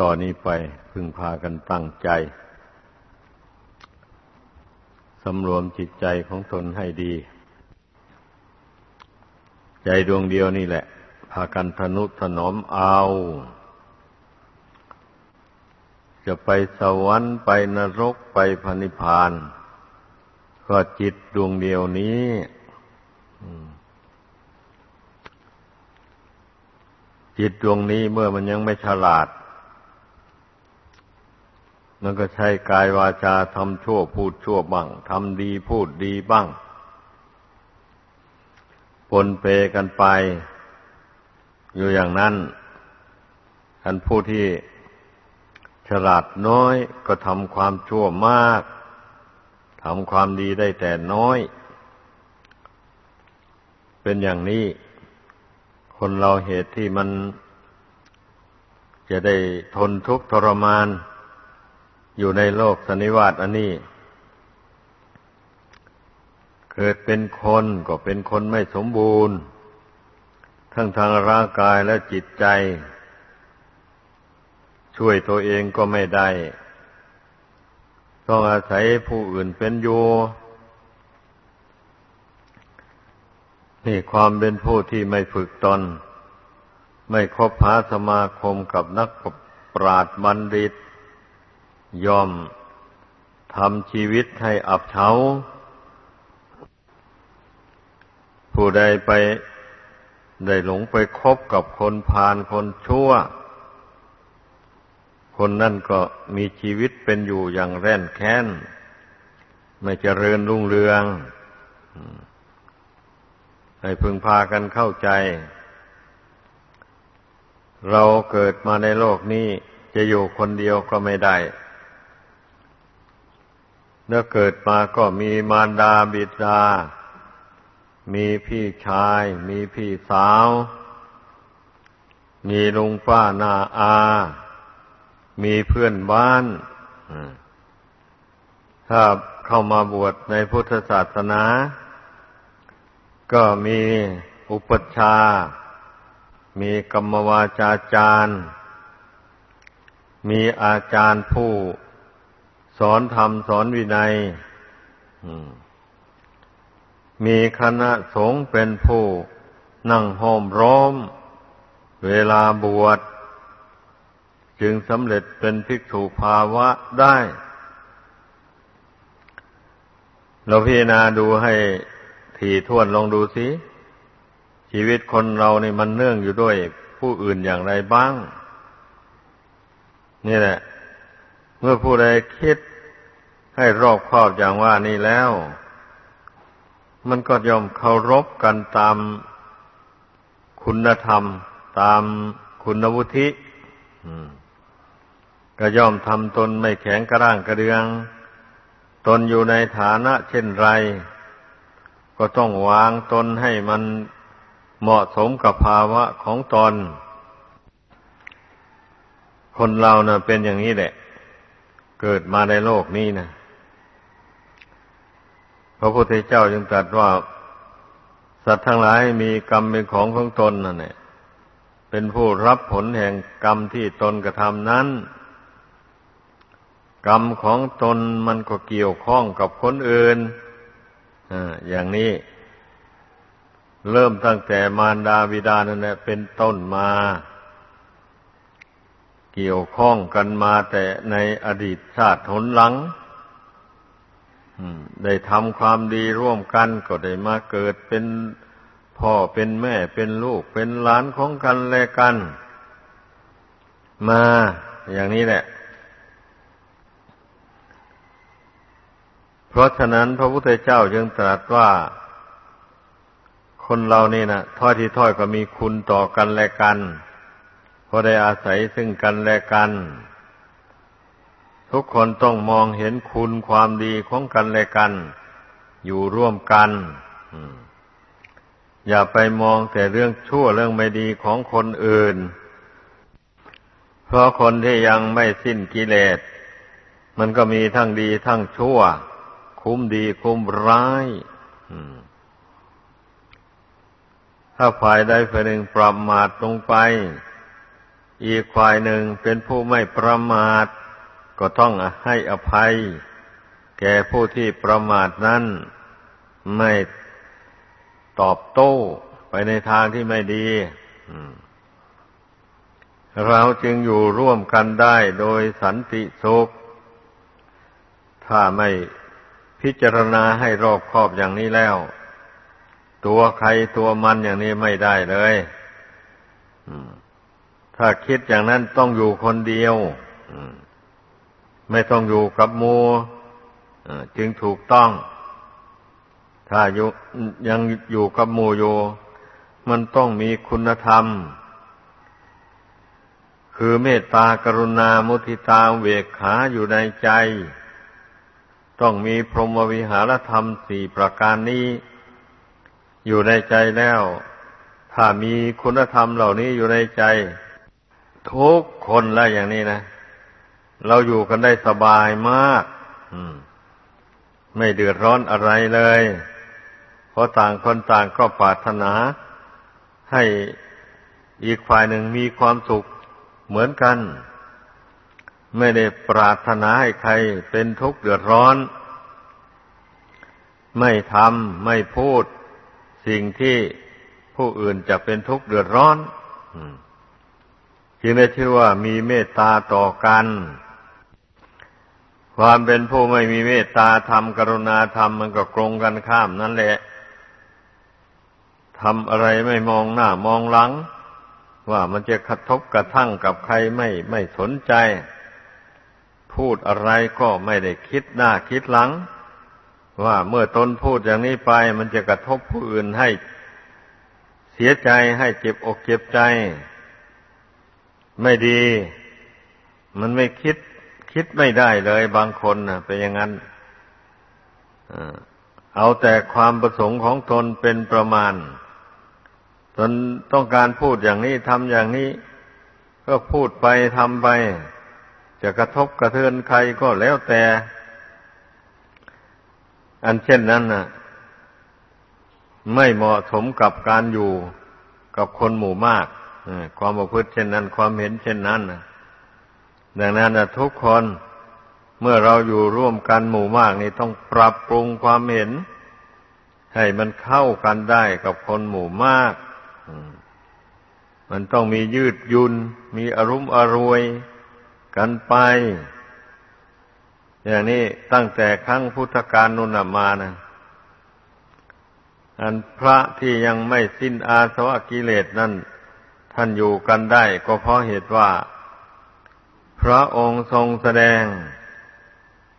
ต่อนนี้ไปพึงพากันตั้งใจ สำรวมจิตใจของตนให้ดี ใจดวงเดียวนี่แหละ พากันทนุถนอมเอา จะไปสวรรค์ไปนรกไปพนิพพาน ก็จิตดวงเดียวนี้จิตดวงนี้เมื่อมันยังไม่ฉลาด มันก็ใช้กายวาจาทำชั่วพูดชั่วบ้างทำดีพูดดีบ้างปนเปกันไป อยู่อย่างนั้นท่านผู้ที่ฉลาดน้อยก็ทำความชั่วมากทำความดีได้แต่น้อย เป็นอย่างนี้ คนเราเหตุที่มันจะได้ทนทุกข์ทรมาน อยู่ในโลกสันนิวาตอันนี้ เกิดเป็นคนก็เป็นคนไม่สมบูรณ์ ทั้งทางร่างกายและจิตใจ ช่วยตัวเองก็ไม่ได้ ต้องอาศัยผู้อื่นเป็นอยู่นี่ความเป็นผู้ที่ไม่ฝึกตน ไม่คบหาสมาคมกับนักปราชญ์บัณฑิต ย่อมทำชีวิตให้อับเฉา ผู้ใดไปได้หลงไปคบกับคนพาลคนชั่ว คนนั่นก็มีชีวิตเป็นอยู่อย่างแร่นแค้น ไม่เจริญรุ่งเรือง ให้พึงพากันเข้าใจ เราเกิดมาในโลกนี้จะอยู่คนเดียวก็ไม่ได้ เมื่อเกิดมาก็มีมารดาบิดา มีพี่ชาย มีพี่สาว มีลุงป้านาอา มีเพื่อนบ้าน ถ้าเข้ามาบวชในพุทธศาสนา ก็มีอุปชา มีกรรมวาจาจารย์ มีอาจารย์ผู้ สอนธรรมสอนวินัยมีคณะสงฆ์เป็นผู้นั่งห้อมร้อม เวลาบวช จึงสำเร็จเป็นภิกษุภาวะได้ เราพิจารณาดูให้ถี่ถ้วนลองดูสิชีวิตคนเรานี่มันเนื่องอยู่ด้วยผู้อื่นอย่างไรบ้าง นี่แหละ เมื่อผู้ใดคิด ให้รอบครอบอย่างว่านี้แล้ว มันก็ยอมเคารพกันตามคุณธรรม ตามคุณวุธิก็ย่อมทำตนไม่แข็งกระร่างกระเดือง ตนอยู่ในฐานะเช่นไร ก็ต้องวางตนให้มันเหมาะสมกับภาวะของตน คนเราเนะ่ะเป็นอย่างนี้แหละ เกิดมาในโลกนี้นะ พระพุทธเจ้าจึงตรัสว่า สัตว์ทั้งหลายมีกรรมเป็นของของตนนั่นแหละเป็นผู้รับผลแห่งกรรมที่ตนกระทำนั้น กรรมของตนมันก็เกี่ยวข้องกับคนอื่นออย่างนี้ เริ่มตั้งแต่มารดาบิดานั่นแหละเป็นต้นมา เกี่ยวข้องกันมาแต่ในอดีตชาติหนหลัง ได้ทำความดีร่วมกันก็ได้มาเกิดเป็นพ่อเป็นแม่เป็นลูกเป็นหลานของกันและกัน มาอย่างนี้แหละ เพราะฉะนั้นพระพุทธเจ้าจึงตรัสว่า คนเรานี่นะถ้อยที่ถ้อยก็มีคุณต่อกันและกันเพราะได้อาศัยซึ่งกันและกัน ทุกคนต้องมองเห็นคุณความดีของกันและกัน อยู่ร่วมกันอย่าไปมองแต่เรื่องชั่วเรื่องไม่ดีของคนอื่น เพราะคนที่ยังไม่สิ้นกิเลส มันก็มีทั้งดีทั้งชั่ว คุ้มดีคุ้มร้ายถ้าฝ่ายใดฝ่ายหนึ่งปรับมาตลงไป อีกฝ่ายหนึ่งเป็นผู้ไม่ประมาท ก็ต้องให้อภัย แก่ผู้ที่ประมาทนั้น ไม่ตอบโต้ไปในทางที่ไม่ดีเราจึงอยู่ร่วมกันได้โดยสันติสุข ถ้าไม่พิจารณาให้รอบคอบอย่างนี้แล้ว ตัวใครตัวมันอย่างนี้ไม่ได้เลยถ้าคิดอย่างนั้นต้องอยู่คนเดียว ไม่ต้องอยู่กับมูจึงถูกต้อง ถ้าอยู่ยังอยู่กับมูอยู่มันต้องมีคุณธรรม คือเมตตากรุณามุทิตาเวกขาอยู่ในใจ ต้องมีพรหมวิหารธรรมสี่ประการนี้ อยู่ในใจแล้ว ถ้ามีคุณธรรมเหล่านี้อยู่ในใจ ทุกคนแล้วอย่างนี้นะ เราอยู่กันได้สบายมากไม่เดือดร้อนอะไรเลย เพราะต่างคนต่างก็ปรารถนา ให้อีกฝ่ายหนึ่งมีความสุขเหมือนกัน ไม่ได้ปรารถนาให้ใครเป็นทุกข์เดือดร้อน ไม่ทำไม่พูด สิ่งที่ผู้อื่นจะเป็นทุกข์เดือดร้อนอืมจึงได้ชื่อว่ามีเมตตาต่อกัน ความเป็นผู้ไม่มีเมตตาธรรมกรุณาธรรมมันก็กรงกันข้ามนั่นแหละทำอะไรไม่มองหน้ามองหลัง ว่ามันจะกระทบกระทั่งกับใครไม่ไม่สนใจ พูดอะไรก็ไม่ได้คิดหน้าคิดหลัง ว่าเมื่อตนพูดอย่างนี้ไป มันจะกระทบผู้อื่นให้เสียใจให้เจ็บอกเจ็บใจ ไม่ดี มันไม่คิด คิดไม่ได้เลยบางคนนะเป็นอย่างนั้นเอาแต่ความประสงค์ของตนเป็นประมาณ ตนต้องการพูดอย่างนี้ทำอย่างนี้ ก็พูดไปทำไป จะกระทบกระเทือนใครก็แล้วแต่ อันเช่นนั้นน่ะ ไม่เหมาะสมกับการอยู่กับคนหมู่มากความประพฤติเช่นนั้น ความเห็นเช่นนั้น ดังนั้นทุกคนเมื่อเราอยู่ร่วมกันหมู่มากนี่ต้องปรับปรุงความเห็น ให้มันเข้ากันได้กับคนหมู่มาก มันต้องมียืดยุน มีอารมณ์อรวยกันไป อย่างนี้ตั้งแต่ครั้งพุทธกาลนุนมานะอันพระที่ยังไม่สิ้นอาสวะกิเลสนั่นท่านอยู่กันได้ ก็เพราะเหตุว่า พระองค์ทรงแสดง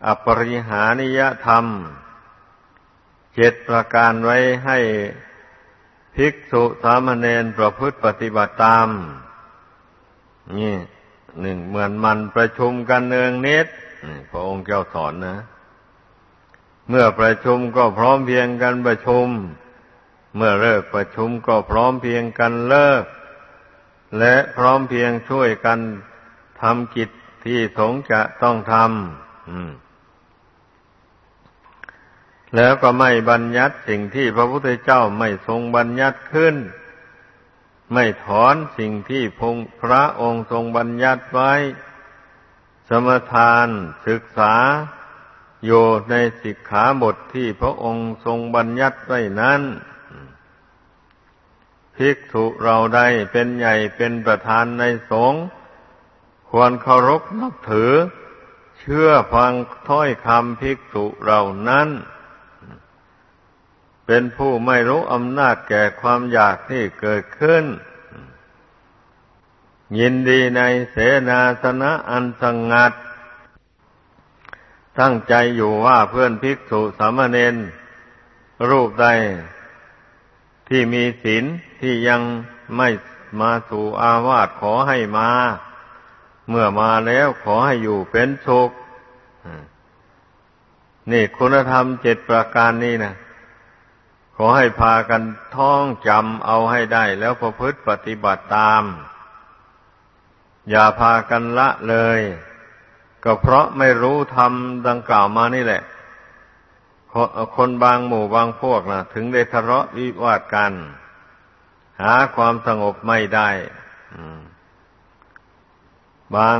อปริหานิยธรรม เจ็ดประการไว้ให้ภิกษุสามเณรประพฤติปฏิบัติตาม นี่หนึ่งเหมือนมันประชุมกันเนืองนิดพระองค์เจ้าสอนนะ เมื่อประชุมก็พร้อมเพียงกันประชุม เมื่อเลิกประชุมก็พร้อมเพียงกันเลิก และพร้อมเพียงช่วยกัน ทำกิจที่สงจะต้องทำแล้วก็ไม่บัญญัติสิ่งที่พระพุทธเจ้าไม่ทรงบัญญัติขึ้น ไม่ถอนสิ่งที่พงพระองค์ทรงบัญญัติไว้ สมทานศึกษาโยในสิกขาบทที่พระองค์ทรงบัญญัติไว้นั้นภิกษุเราได้เป็นใหญ่เป็นประธานในสงฆ์ ควรเคารพนับถือ เชื่อฟังถ้อยคำภิกษุเรานั้น เป็นผู้ไม่รู้อำนาจแก่ความอยากที่เกิดขึ้น ยินดีในเสนาสนะอันสงัด ตั้งใจอยู่ว่าเพื่อนภิกษุสามเณรรูปใดที่มีศีลที่ยังไม่มาสู่อาวาสขอให้มา เมื่อมาแล้วขอให้อยู่เป็นสุขนี่คุณธรรมเจ็ดประการนี้นะขอให้พากันท่องจำเอาให้ได้ แล้วประพฤติปฏิบัติตาม อย่าพากันละเลย ก็เพราะไม่รู้ธรรมดังกล่าวมานี่แหละ คนบางหมู่บางพวกนะถึงได้ทะเลาะวิวาทกัน หาความสงบไม่ได้ บาง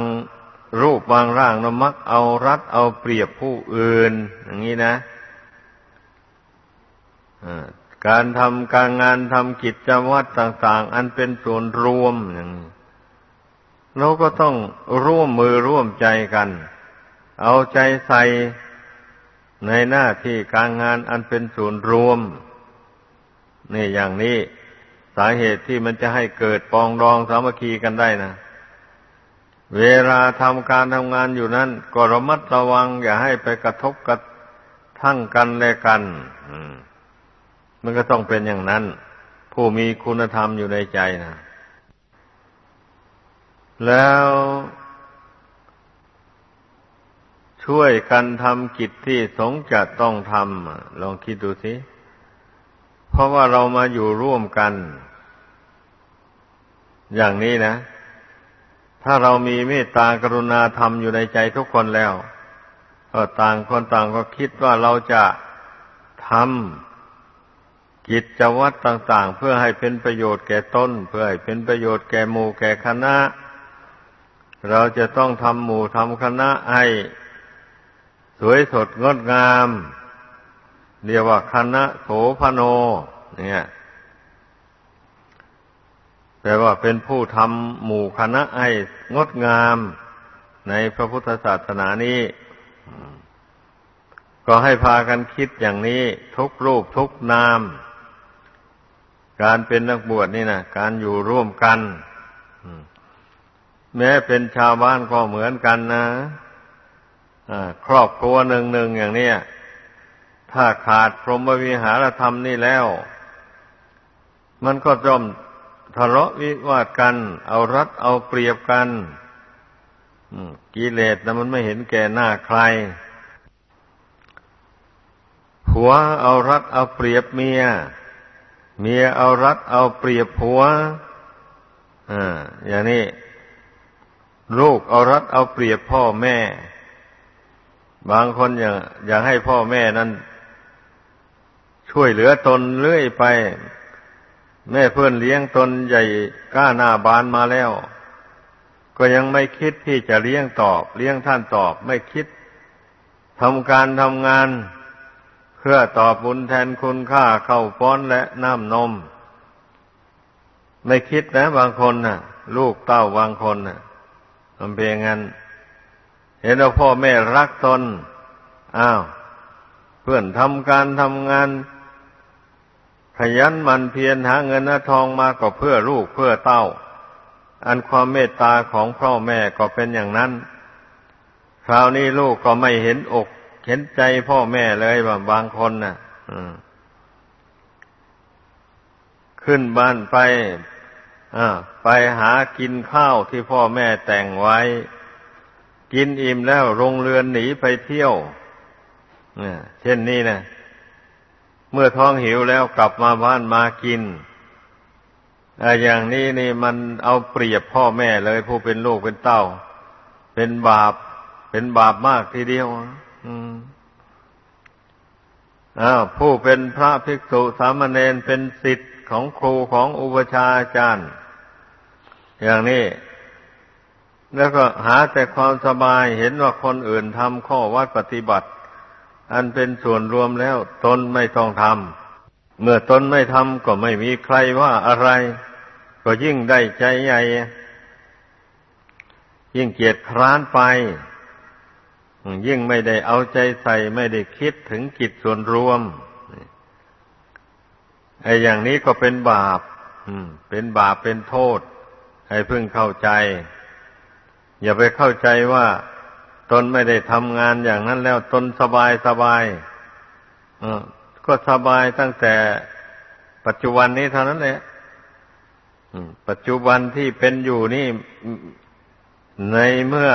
รูปบางร่างนมักเอารัดเอาเปรียบผู้อื่น อย่างนี้นะการทำการงานทำกิจวัตรต่าง ๆ อันเป็นส่วนรวมอย่างนี้เราก็ต้องร่วมมือร่วมใจกัน เอาใจใส่ในหน้าที่การงานอันเป็นส่วนรวม นี่อย่างนี้ สาเหตุที่มันจะให้เกิดปองดองสามัคคีกันได้นะ เวลาทำการทำงานอยู่นั้น ก็ระมัดระวัง อย่าให้ไปกระทบกระทั่งกันและกันมันก็ต้องเป็นอย่างนั้น ผู้มีคุณธรรมอยู่ในใจนะแล้วช่วยกันทำกิจที่สงจะต้องทำลองคิดดูสิ เพราะว่าเรามาอยู่ร่วมกัน อย่างนี้นะ ถ้าเรามีเมตตากรุณาธรรมอยู่ในใจทุกคนแล้วก็ต่างคนต่างก็คิดว่าเราจะทำกิจวัตรต่าง ๆ เพื่อให้เป็นประโยชน์แก่ตนเพื่อให้เป็นประโยชน์แก่หมู่แก่คณะ เราจะต้องทำหมู่ทำคณะให้สวยสดงดงาม เรียกว่าคณะโสพโน เนี่ย แปลว่าเป็นผู้ทำหมู่คณะให้งดงามในพระพุทธศาสนานี้ ก็ให้พากันคิดอย่างนี้ทุกรูปทุกนาม การเป็นนักบวชนี่นะการอยู่ร่วมกัน แม้เป็นชาวบ้านก็เหมือนกันนะครอบครัวหนึ่งหนึ่งอย่างนี้ถ้าขาดพรหมวิหารธรรมนี่แล้ว มันก็จม ทะเลาะวิวาทกัน เอารัดเอาเปรียบกันกิเลสนะมันไม่เห็นแก่หน้าใคร ผัวเอารัดเอาเปรียบเมีย เมียเอารัดเอาเปรียบผัวอ่าอย่างนี้ ลูกเอารัดเอาเปรียบพ่อแม่ บางคนอยากอยากให้พ่อแม่นั้น ช่วยเหลือตนเรื่อยไป แม่เพื่อนเลี้ยงตนใหญ่ก้าหน้าบานมาแล้ว ก็ยังไม่คิดที่จะเลี้ยงตอบ เลี้ยงท่านตอบไม่คิดทำการทำงาน เพื่อตอบบุญแทนคุณค่าเข้าป้อนและน้ำนม ไม่คิดนะบางคนนะ่ะ ลูกเต้าบางคนนะ่ะมันเป็นงั้น เห็นว่าพ่อแม่รักตนอ้าว เพื่อนทำการทำงาน ขยันมันเพียรหาเงินหาทองมาก็เพื่อลูกเพื่อเต้า อันความเมตตาของพ่อแม่ก็เป็นอย่างนั้น คราวนี้ลูกก็ไม่เห็นอก เห็นใจพ่อแม่เลยบางคนนะ่ะขึ้นบ้านไปไปหากินข้าวที่พ่อแม่แต่งไว้ กินอิ่มแล้วโรงเรือนหนีไปเที่ยวเช่นนี้นะ เมื่อท้องหิวแล้วกลับมาบ้านมากินอย่างนี้นี่มันเอาเปรียบพ่อแม่เลย ผู้เป็นลูกเป็นเต้า เป็นบาป เป็นบาปมากทีเดียวอ้าวผู้เป็นพระภิกษุสามเณรเป็นสิทธิ์ของครูของอุปชาอาจารย์ อย่างนี้ แล้วก็หาแต่ความสบายเห็นว่าคนอื่นทำข้อวัดปฏิบัติ อันเป็นส่วนรวมแล้ว ตนไม่ต้องทำ เมื่อตนไม่ทำก็ไม่มีใครว่าอะไร ก็ยิ่งได้ใจใหญ่ ยิ่งเกียดคร้านไป ยิ่งไม่ได้เอาใจใส่ไม่ได้คิดถึงกิจส่วนรวมไอ้อย่างนี้ก็เป็นบาป เป็นบาปเป็นโทษ ให้พึ่งเข้าใจ อย่าไปเข้าใจว่า ตนไม่ได้ทำงานอย่างนั้นแล้วตนสบายสบายก็สบายตั้งแต่ปัจจุบันนี้เท่านั้นแหละปัจจุบันที่เป็นอยู่นี่ในเมื่อ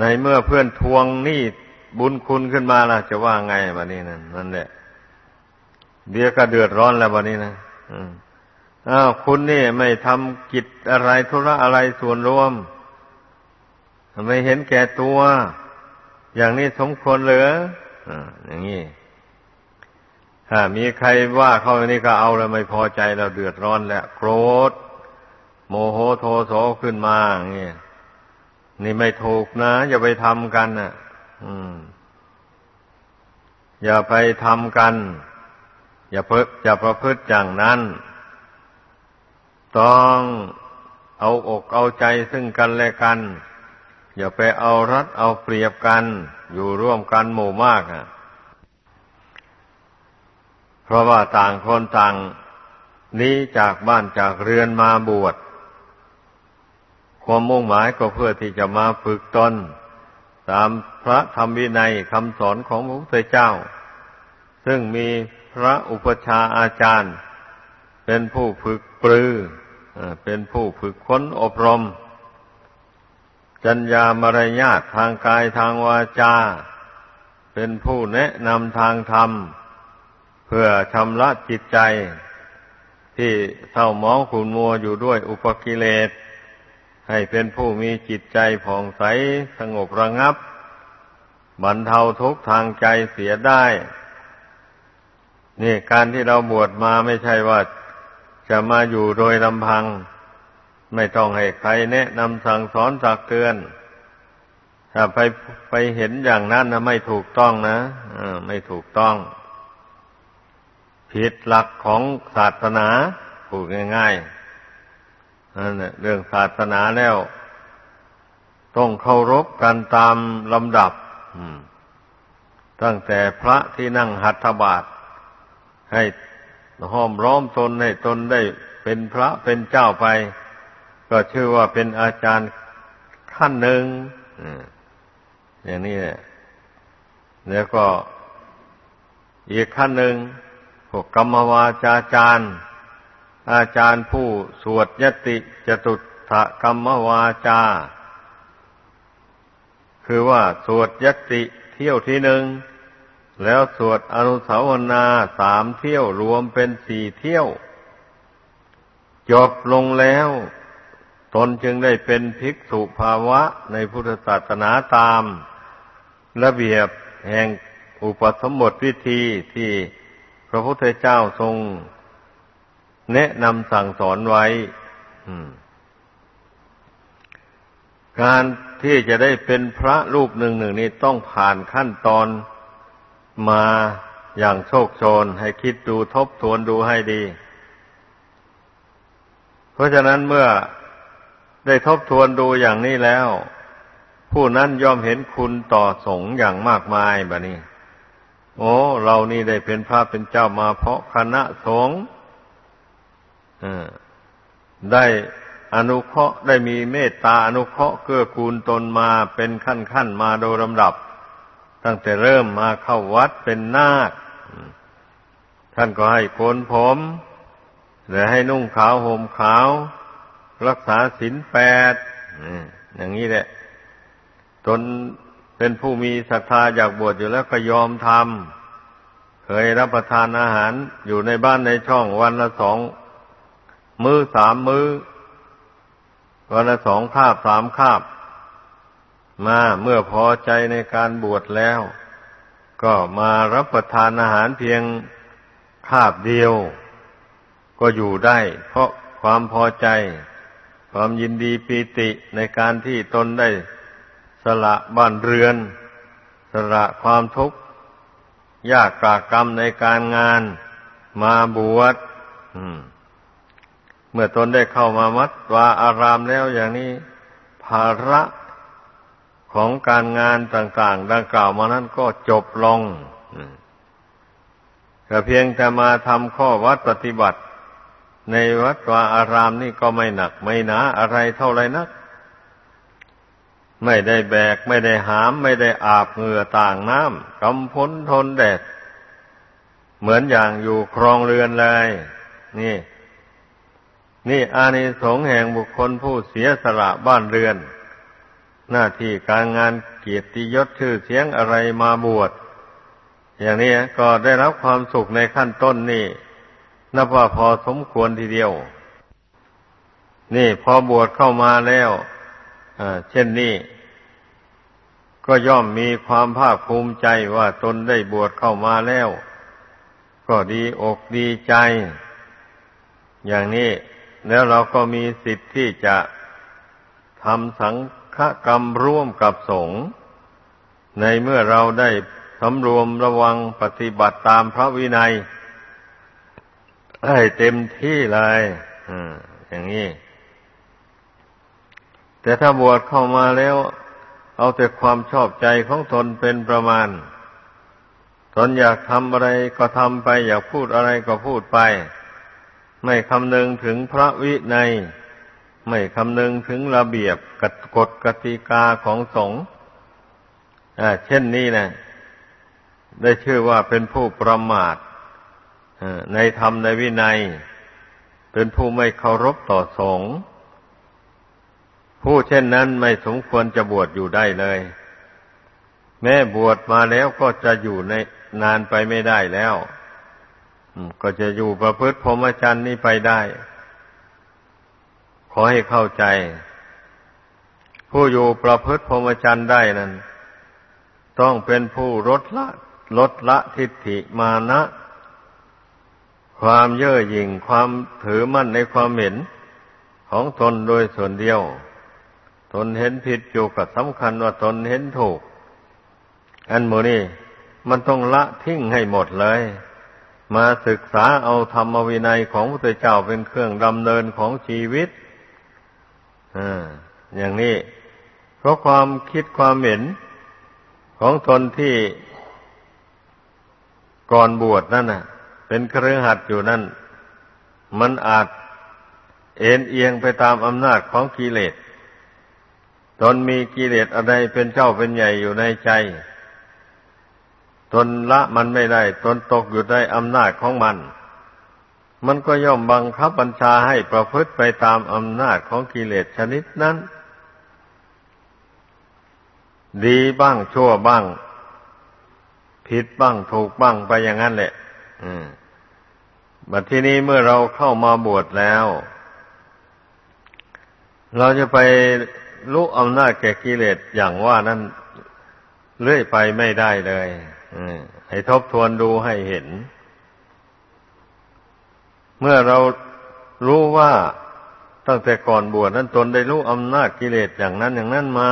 ในเมื่อเพื่อนทวงนี่บุญคุณขึ้นมาล่ะ จะว่าไงวันนี้นั่นนั่นแหละเดี๋ยวก็เดือดร้อนแล้ววันนี้นะอ้าวคุณนี่ไม่ทำกิจอะไรธุระอะไรส่วนรวม ไม่เห็นแก่ตัว อย่างนี้สมควรเหรืออย่างนี้ถ้ามีใครว่าเขาอย่างนี้ก็เอาแล้วไม่พอใจเราเดือดร้อนแล้วโกรธ โมโหโทโสขึ้นมาเงี้ยนี่ไม่ถูกนะ อย่าไปทำกันอะอืมอย่าไปทำกัน อย่าเพิอย่าประพฤติอย่างนั้น ต้องเอาอกเอาใจซึ่งกันและกัน อย่าไปเอารัดเอาเปรียบกัน อยู่ร่วมกันหมู่มากอะ เพราะว่าต่างคนต่างนี้จากบ้านจากเรือนมาบวช ความมุ่งหมายก็เพื่อที่จะมาฝึกตนตามพระธรรมวินัยคำสอนของพระพุทธเจ้า ซึ่งมีพระอุปชาอาจารย์ เป็นผู้ฝึกปรือ เป็นผู้ฝึกค้นอบรม จัญญามารยาททางกายทางวาจา เป็นผู้แนะนำทางธรรม เพื่อชำระจิตใจ ที่เศร้าหมองขุนมัวอยู่ด้วยอุปกิเลส ให้เป็นผู้มีจิตใจผ่องใสสงบระงับบรรเทาทุกข์ทางใจเสียได้ นี่การที่เราบวชมาไม่ใช่ว่าจะมาอยู่โดยลำพัง ไม่ต้องให้ใครแนะนำสั่งสอนสักเตือน ถ้าไปไปเห็นอย่างนั้นนะไม่ถูกต้องนะะไม่ถูกต้อง ผิดหลักของศาสนาพูดง่ายๆนั่นแหละเรื่องศาสนาแล้ว ต้องเคารพกันตามลำดับตั้งแต่พระที่นั่งหัตถบาท ให้ห้อมร้อมตนให้ตนได้เป็นพระเป็นเจ้าไป ก็ชื่อว่าเป็นอาจารย์ขั้นหนึ่งอย่างนี้แหละแล้วก็อีกขั้นหนึ่งพวกกรรมวาจาจารย์ อาจารย์ผู้สวดยติจตุถกรรมวาจา คือว่าสวดยติเที่ยวที่หนึ่งแล้วสวดอนุสาวนาสามเที่ยวรวมเป็นสี่เที่ยว จบลงแล้ว ตนจึงได้เป็นภิกษุภาวะในพุทธศาสนาตามระเบียบแห่งอุปสมบทวิธีที่พระพุทธเจ้าทรงแนะนำสั่งสอนไว้การที่จะได้เป็นพระรูปหนึ่งหนึ่งนี้ต้องผ่านขั้นตอนมาอย่างโชคโชนให้คิดดูทบทวนดูให้ดี เพราะฉะนั้นเมื่อ ได้ทบทวนดูอย่างนี้แล้ว ผู้นั้นยอมเห็นคุณต่อสงฆ์อย่างมากมายบะนี้โอ้เรานี่ได้เป็นพระเป็นเจ้ามาเพราะคณะสงฆ์ได้อนุเคราะห์ได้มีเมตตาอนุเคราะห์เกื้อกูลตนมาเป็นขั้นขั้นมาโดยลำดับ ตั้งแต่เริ่มมาเข้าวัดเป็นนาค ท่านก็ให้โกนผม และให้นุ่งขาวห่มขาว รักษาศีลแปดอย่างนี้แหละตนเป็นผู้มีศรัทธาอยากบวชอยู่แล้วก็ยอมทำเคยรับประทานอาหารอยู่ในบ้านในช่องวันละสองมือสามมื้อ วันละสองคาบสามคาบ มาเมื่อพอใจในการบวชแล้ว ก็มารับประทานอาหารเพียงคาบเดียว ก็อยู่ได้ เพราะความพอใจ ความยินดีปีติในการที่ตนได้สละบ้านเรือน สละความทุกข์ยากกากรรมในการงานมาบวชเมื่อตนได้เข้ามามัดวาอารามแล้วอย่างนี้ ภาระของการงานต่าง ๆ ดังกล่าวมานั้นก็จบลงแต่เพียงแต่มาทำข้อวัดปฏิบัติ ในวัดวาอารามนี่ก็ไม่หนัก ไม่หนาอะไรเท่าไรนัก ไม่ได้แบก ไม่ได้หาม ไม่ได้อาบเหงื่อต่างน้ำกำพ้นทนแดด เหมือนอย่างอยู่ครองเรือนเลย นี่ นี่อานิสงส์แห่งบุคคลผู้เสียสละบ้านเรือน หน้าที่การงานเกียรติยศชื่อเสียงอะไรมาบวชอย่างนี้ก็ได้รับความสุขในขั้นต้นนี่ นับว่าพอสมควรทีเดียว นี่พอบวชเข้ามาแล้วเช่นนี้ ก็ย่อมมีความภาคภูมิใจว่าตนได้บวชเข้ามาแล้ว ก็ดีอกดีใจ อย่างนี้แล้วเราก็มีสิทธิ์ที่จะทำสังฆกรรมร่วมกับสงฆ์ในเมื่อเราได้สำรวมระวังปฏิบัติตามพระวินัย ให้เต็มที่เลยอย่างนี้ แต่ถ้าบวชเข้ามาแล้ว เอาแต่ความชอบใจของตนเป็นประมาณ ตนอยากทำอะไรก็ทำไป อยากพูดอะไรก็พูดไป ไม่คำนึงถึงพระวินัย ไม่คำนึงถึงระเบียบกฎกติกาของสงฆ์เช่นนี้นะได้ชื่อว่าเป็นผู้ประมาท ในธรรมในวินัย เป็นผู้ไม่เคารพต่อสงฆ์ผู้เช่นนั้นไม่สมควรจะบวชอยู่ได้เลย แม้บวชมาแล้วก็จะอยู่ในนานไปไม่ได้แล้วก็จะอยู่ประพฤติพรหมจรรย์นี้ไปได้ ขอให้เข้าใจ ผู้อยู่ประพฤติพรหมจรรย์ได้นั้น ต้องเป็นผู้ลดละลดละทิฏฐิมานะ ความเย่อหยิ่งความถือมั่นในความเห็นของตนโดยส่วนเดียว ตนเห็นผิดอยู่กับสำคัญว่าตนเห็นถูก อันโมนี่มันต้องละทิ้งให้หมดเลย มาศึกษาเอาธรรมวินัยของพระเจ้าเป็นเครื่องดำเนินของชีวิตอ่าอย่างนี้ เพราะความคิดความเห็นของตนที่ก่อนบวชนั่นน่ะ เป็นเครือหัดอยู่นั่น มันอาจเอ็นเอียงไปตามอำนาจของกิเลสตนมีกิเลสอะไรเป็นเจ้าเป็นใหญ่อยู่ในใจ ตนละมันไม่ได้ ตนตกอยู่ในอำนาจของมัน มันก็ย่อมบังคับบัญชาให้ประพฤติไปตามอำนาจของกิเลสชนิดนั้น ดีบ้างชั่วบ้าง ผิดบ้างถูกบ้างไปอย่างนั้นแหละ อืม บัดที่นี้เมื่อเราเข้ามาบวชแล้ว เราจะไปลุอำนาจแก่กิเลสอย่างว่านั้นเลื่อยไปไม่ได้เลยให้ทบทวนดูให้เห็น เมื่อเรารู้ว่าตั้งแต่ก่อนบวชนั้นตนได้รู้อำนาจกิเลสอย่างนั้นอย่างนั้นมา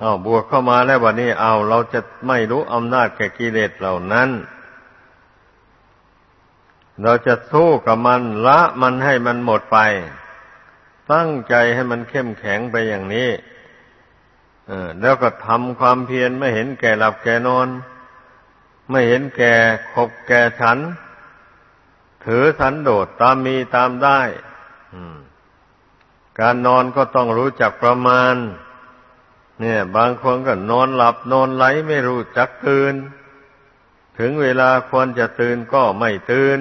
เอาบวชเข้ามาแล้ววันนี้เอา เราจะไม่รู้อำนาจแก่กิเลสเหล่านั้น เราจะสู้กับมันละมันให้มันหมดไป ตั้งใจให้มันเข้มแข็งไปอย่างนี้แล้วก็ทำความเพียรไม่เห็นแก่หลับแก่นอน ไม่เห็นแก่ขบแก่ฉัน ถือสันโดษตามมีตามได้การนอนก็ต้องรู้จักประมาณ เนี่ย บางคนก็นอนหลับนอนไหลไม่รู้จักตื่น ถึงเวลาควรจะตื่นก็ไม่ตื่น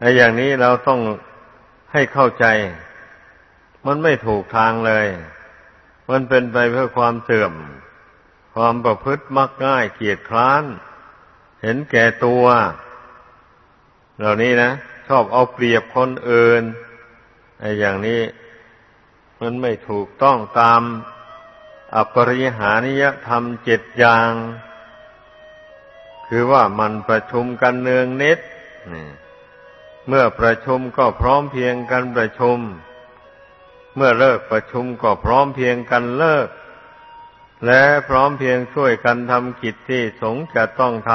ไอ้อย่างนี้เราต้องให้เข้าใจ มันไม่ถูกทางเลย มันเป็นไปเพื่อความเสื่อม ความประพฤติมักง่ายเกียจคร้าน เห็นแก่ตัว เหล่านี้นะ ชอบเอาเปรียบคนอื่นไอ้อย่างนี้มันไม่ถูกต้องตามอปริหานิยธรรมเจ็ดอย่าง คือว่ามันประชุมกันเนืองนิดเมื่อประชุมก็พร้อมเพียงกันประชุม เมื่อเลิกประชุมก็พร้อมเพียงกันเลิก และพร้อมเพียงช่วยกันทำกิจที่สงฆ์จะต้องท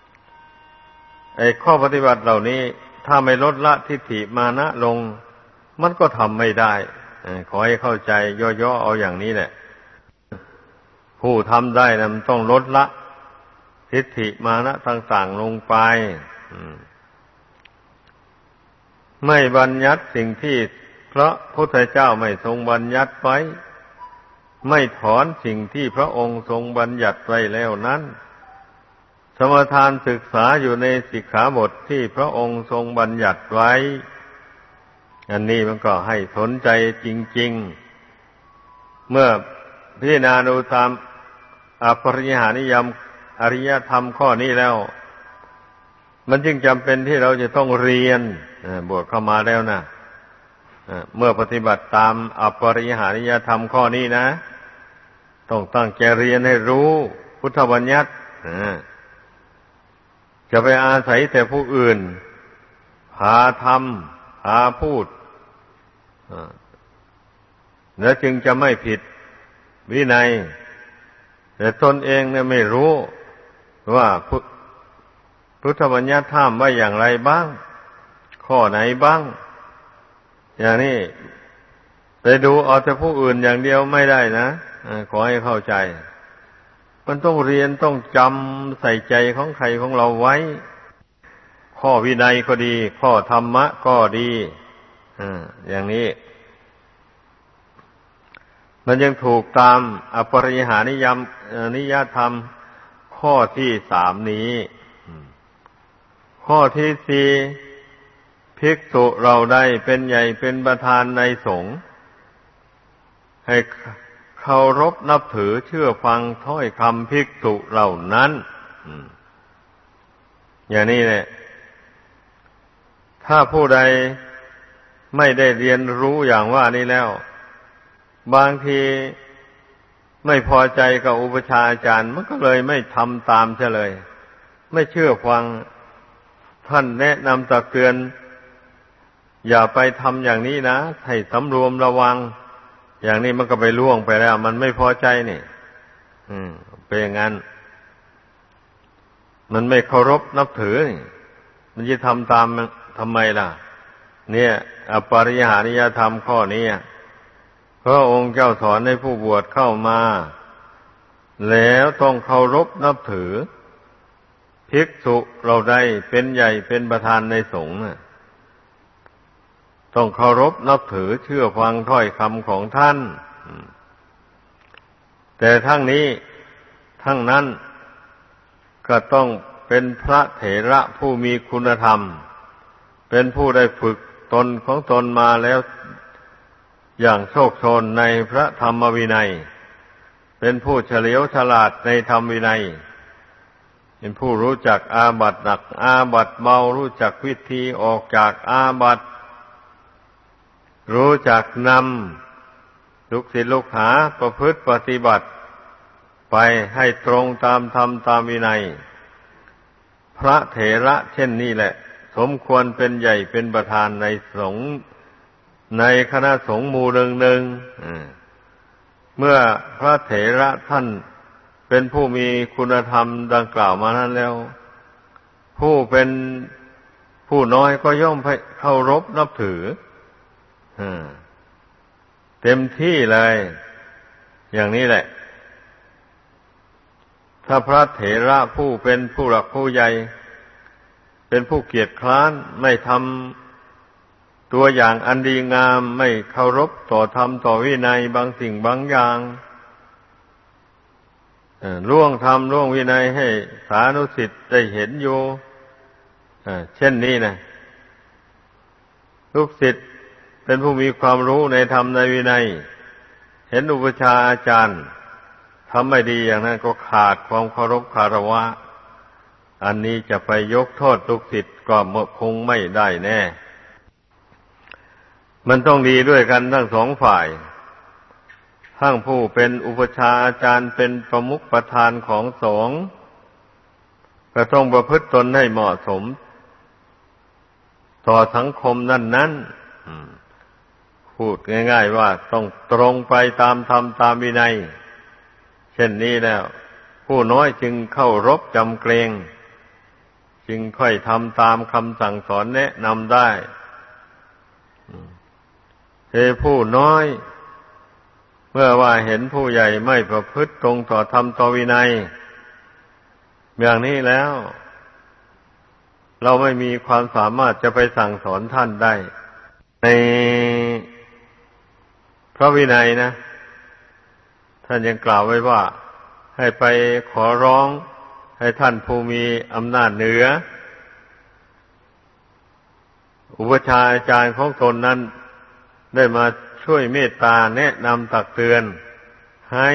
ำไอ้ข้อปฏิบัติเหล่านี้ ถ้าไม่ลดละทิฏฐิมานะลง มันก็ทำไม่ได้ขอให้เข้าใจย่อๆเอาอย่างนี้แหละ ผู้ทำได้นะมันต้องลดละ ทิฏฐิมานะต่าง ๆ ลงไปไม่บัญญัติสิ่งที่พระพุทธเจ้าไม่ทรงบัญญัติไว้ ไม่ถอนสิ่งที่พระองค์ทรงบัญญัติไว้แล้วนั้น สมทานศึกษาอยู่ในสิกขาบทที่พระองค์ทรงบัญญัติไว้ อันนี้มันก็ให้สนใจจริง ๆ เมื่อพิจารณาดูตามอภริหานิยม อริยธรรมข้อนี้แล้ว มันจึงจำเป็นที่เราจะต้องเรียนบวชเข้ามาแล้วนะเมื่อปฏิบัติตามอปริหานิยธรรมข้อนี้นะ ต้องตั้งใจเรียนให้รู้พุทธบัญญัติจะไปอาศัยแต่ผู้อื่นพาทำพาพูดแล้วจึงจะไม่ผิดวินัย แต่ตนเองเนี่ยไม่รู้ ว่าพุทธบัญญัติห้ามไว้อย่างไรบ้าง ข้อไหนบ้าง อย่างนี้ไปดูเอาแต่ผู้อื่นอย่างเดียวไม่ได้นะขอให้เข้าใจ มันต้องเรียนต้องจำใส่ใจของใครของเราไว้ ข้อวินัยก็ดี ข้อธรรมะก็ดีอย่างนี้ มันยังถูกตามอปริหานิยมนิยธรรม ข้อที่สามนี้ ข้อที่สี่ภิกษุเราได้เป็นใหญ่เป็นประธานในสงฆ์ให้เคารพนับถือเชื่อฟังถ้อยคำภิกษุเหล่านั้นอย่างนี้เนี่ย ถ้าผู้ใดไม่ได้เรียนรู้อย่างว่านี้แล้ว บางที ไม่พอใจกับอุปชาอาจารย์ มันก็เลยไม่ทำตามเฉลย ไม่เชื่อฟังท่านแนะนำตักเตือน อย่าไปทำอย่างนี้นะให้สำรวมระวัง อย่างนี้มันก็ไปล่วงไปแล้ว มันไม่พอใจนี่อืมเป็นอย่างนั้น มันไม่เคารพนับถือนี่มันจะทำตามทำไมล่ะ เนี่ย อปริหานิยธรรมข้อนี้ พระองค์เจ้าสอนให้ผู้บวชเข้ามา แล้วต้องเคารพนับถือ ภิกษุเราได้เป็นใหญ่เป็นประธานในสงฆ์ต้องเคารพนับถือเชื่อฟังถ้อยคำของท่าน แต่ทั้งนี้ทั้งนั้นก็ต้องเป็นพระเถระผู้มีคุณธรรม เป็นผู้ได้ฝึกตนของตนมาแล้ว อย่างโชคชนในพระธรรมวินัย เป็นผู้เฉลียวฉลาดในธรรมวินัย เป็นผู้รู้จักอาบัตหนัก อาบัตเบารู้จักวิธีออกจากอาบัตรู้จักนำลูกศิษย์ลูกหาประพฤติปฏิบัติ ไปให้ตรงตามธรรมตามวินัย พระเถระเช่นนี้แหละ สมควรเป็นใหญ่เป็นประธานในสงฆ์ ในคณะสงฆ์มู่หนึ่งหนึ่งเมื่อพระเถระท่านเป็นผู้มีคุณธรรมดังกล่าวมานั้นแล้ว ผู้เป็นผู้น้อยก็ย่อมเคารพนับถือเต็มที่เลย อย่างนี้แหละ ถ้าพระเถระผู้เป็นผู้หลักผู้ใหญ่ เป็นผู้เกียรติคร้านไม่ทำ ตัวอย่างอันดีงามไม่เคารพต่อธรรมต่อวินัยบางสิ่งบางอย่างล่วงธรรมล่วงวินัยให้สานุสิทธิ์ได้เห็นอยู่เช่นนี้นะลูกศิษย์เป็นผู้มีความรู้ในธรรมในวินัย เห็นอุปชาอาจารย์ทำไม่ดีอย่างนั้นก็ขาดความเคารพคารวะ อันนี้จะไปยกโทษลูกศิษย์ก็คงไม่ได้แน่ มันต้องดีด้วยกันทั้งสองฝ่าย ทั้งผู้เป็นอุปชาอาจารย์เป็นประมุขประธานของสงฆ์ก็ต้องประพฤติตนให้เหมาะสม ต่อสังคมนั้นนั้นพูดง่าย ๆ ว่าต้องตรงไปตามธรรมตามวินัย เช่นนี้แล้ว ผู้น้อยจึงเข้ารบจำเกรง จึงค่อยทำตามคำสั่งสอนแนะนำได้ เทผู้น้อย เมื่อว่าเห็นผู้ใหญ่ไม่ประพฤติตรงต่อธรรมต่อวินัย อย่างนี้แล้ว เราไม่มีความสามารถจะไปสั่งสอนท่านได้ ในพระวินัยนะ ท่านยังกล่าวไว้ว่า ให้ไปขอร้องให้ท่านผู้มีอำนาจเหนือ อุปชาอาจารย์ของตนนั้น ได้มาช่วยเมตตาแนะนำตักเตือนให้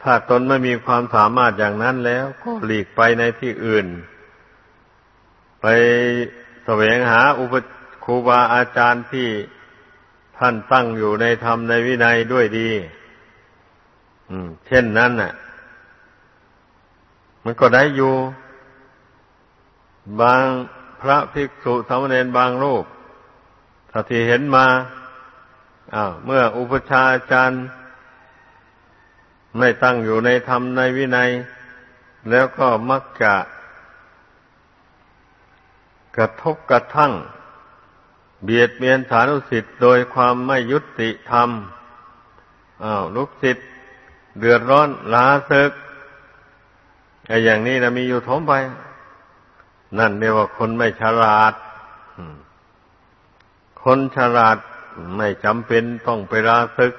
ถ้าตนไม่มีความสามารถอย่างนั้นแล้ว ก็หลีกไปในที่อื่น ไปแสวงหาอุปครูบาอาจารย์ที่ท่านตั้งอยู่ในธรรมในวินัยด้วยดีเช่นนั้นน่ะ มันก็ได้อยู่ บางพระภิกษุสามเณรบางรูป ถ้าที่เห็นมาอ้าวเมื่ออุปชาอาจารย์ ไม่ตั้งอยู่ในธรรมในวินัย แล้วก็มักจะ กระทบกระทั่ง เบียดเบียนสานุสิทธิ์โดยความไม่ยุติธรรมอ้าวลูกศิษย์เดือดร้อนลาศึกไอ้อย่างนี้นะมีอยู่ทมไป นั่นเรียกว่าคนไม่ฉลาด คนฉลาดไม่จำเป็นต้องไปลาศึก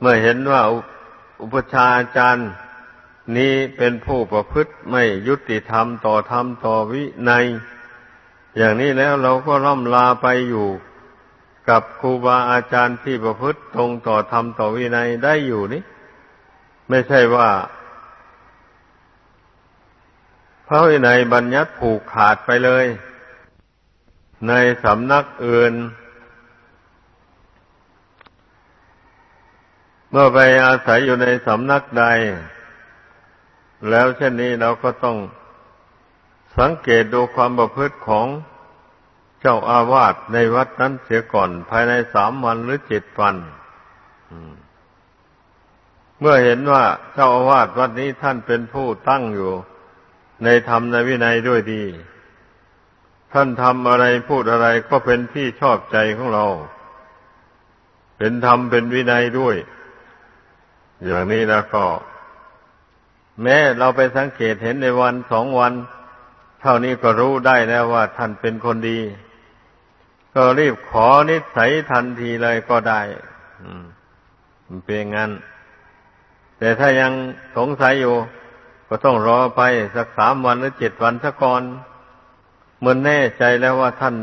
เมื่อเห็นว่าอุปชาอาจารย์นี้เป็นผู้ประพฤติไม่ยุติธรรมต่อธรรมต่อวินัย อย่างนี้แล้วเราก็ล่ำลาไปอยู่กับครูบาอาจารย์ที่ประพฤติตรงต่อธรรมต่อวินัยได้อยู่นี่ไม่ใช่ว่าพระวินัยบัญญัติผูกขาดไปเลย ในสำนักอื่น เมื่อไปอาศัยอยู่ในสำนักใด แล้วเช่นนี้เราก็ต้องสังเกตดูความประพฤติของเจ้าอาวาสในวัดนั้นเสียก่อนภายในสามวันหรือเจ็ดวันเมื่อเห็นว่าเจ้าอาวาสวัดนี้ท่านเป็นผู้ตั้งอยู่ ในธรรมในวินัยด้วยดี ท่านทำอะไรพูดอะไรก็เป็นที่ชอบใจของเรา เป็นธรรมเป็นวินัยด้วย อย่างนี้แล้วก็ แม้เราไปสังเกตเห็นในวันสองวัน เท่านี้ก็รู้ได้แล้วว่าท่านเป็นคนดี ก็รีบขอนิสัยทันทีเลยก็ได้มันเป็นงั้น แต่ถ้ายังสงสัยอยู่ ก็ต้องรอไปสักสามวันหรือเจ็ดวันสักก่อน เมื่อแน่ใจแล้วว่าท่าน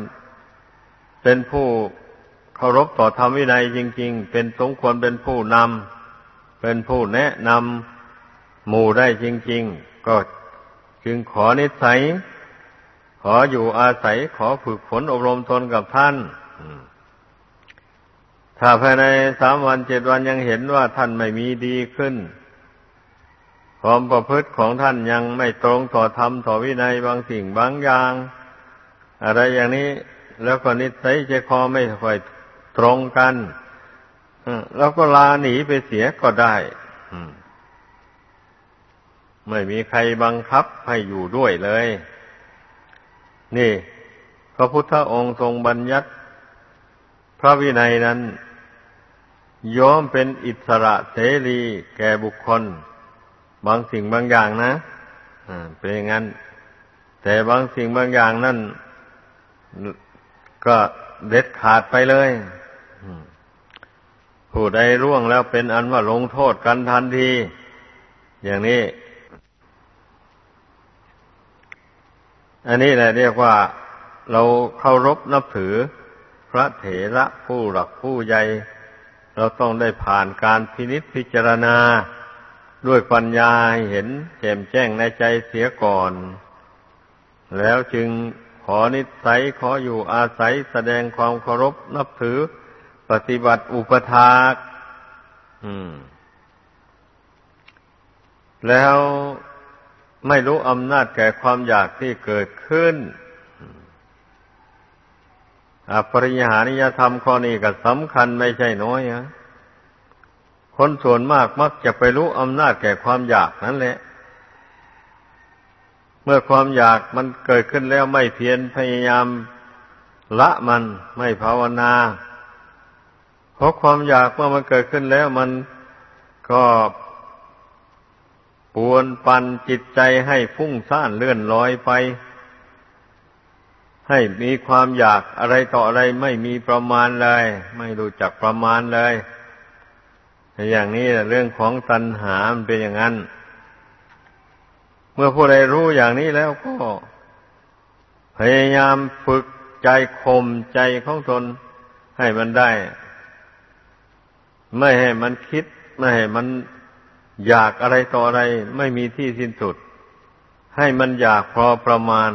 เป็นผู้เคารพต่อธรรมวินัยจริง ๆ เป็นสมควรเป็นผู้นำเป็นผู้แนะนำหมู่ได้จริง ๆ ก็จึงขอนิสัย ขออยู่อาศัยขอฝึกฝนอบรมตนกับท่านถ้าภายในสามวันเจ็ดวันยังเห็นว่าท่านไม่มีดีขึ้นความประพฤติของท่านยังไม่ตรงต่อธรรมต่อวินัยบางสิ่งบางอย่าง อะไรอย่างนี้แล้วก็นิสัยใจคอไม่ค่อยตรงกันแล้วก็ลาหนีไปเสียก็ได้ไม่มีใครบังคับให้อยู่ด้วยเลย นี่ พระพุทธองค์ทรงบัญญัติ พระวินัยนั้นย้อมเป็นอิสระเสรีแก่บุคคล บางสิ่งบางอย่างนะเป็นอย่างนั้น แต่บางสิ่งบางอย่างนั่น ก็เด็ดขาดไปเลยผู้ใดร่วงแล้วเป็นอันว่าลงโทษกันทันที อย่างนี้ อันนี้แหละเรียกว่าเราเคารพนับถือ พระเถระผู้หลักผู้ใหญ่เราต้องได้ผ่านการพินิษพิจารณา ด้วยปัญญาเห็นแจ่มแจ้งในใจเสียก่อน แล้วจึง อนิสัยขออยู่อาศัยแสดงความเคารพนับถือปฏิบัติอุปถากแล้วไม่รู้อำนาจแก่ความอยากที่เกิดขึ้นอปริยหานิยธรรมข้อนี้ก็สำคัญไม่ใช่น้อยนะคนส่วนมากมักจะไปรู้อำนาจแก่ความอยากนั่นแหละ เมื่อความอยากมันเกิดขึ้นแล้วไม่เพียรพยายามละมันไม่ภาวนาเพราะความอยากเมื่อมันเกิดขึ้นแล้วมันก็ปวนปันจิตใจให้ฟุ้งซ่านเลื่อนลอยไป ให้มีความอยากอะไรต่ออะไรไม่มีประมาณเลย ไม่รู้จักประมาณเลย อย่างนี้เรื่องของตัณหามันเป็นอย่างนั้น เมื่อผู้ใดรู้อย่างนี้แล้วก็ พยายามฝึกใจข่มใจของตนให้มันได้ ไม่ให้มันคิด ไม่ให้มันอยากอะไรต่ออะไร ไม่มีที่สิ้นสุด ให้มันอยากพอประมาณ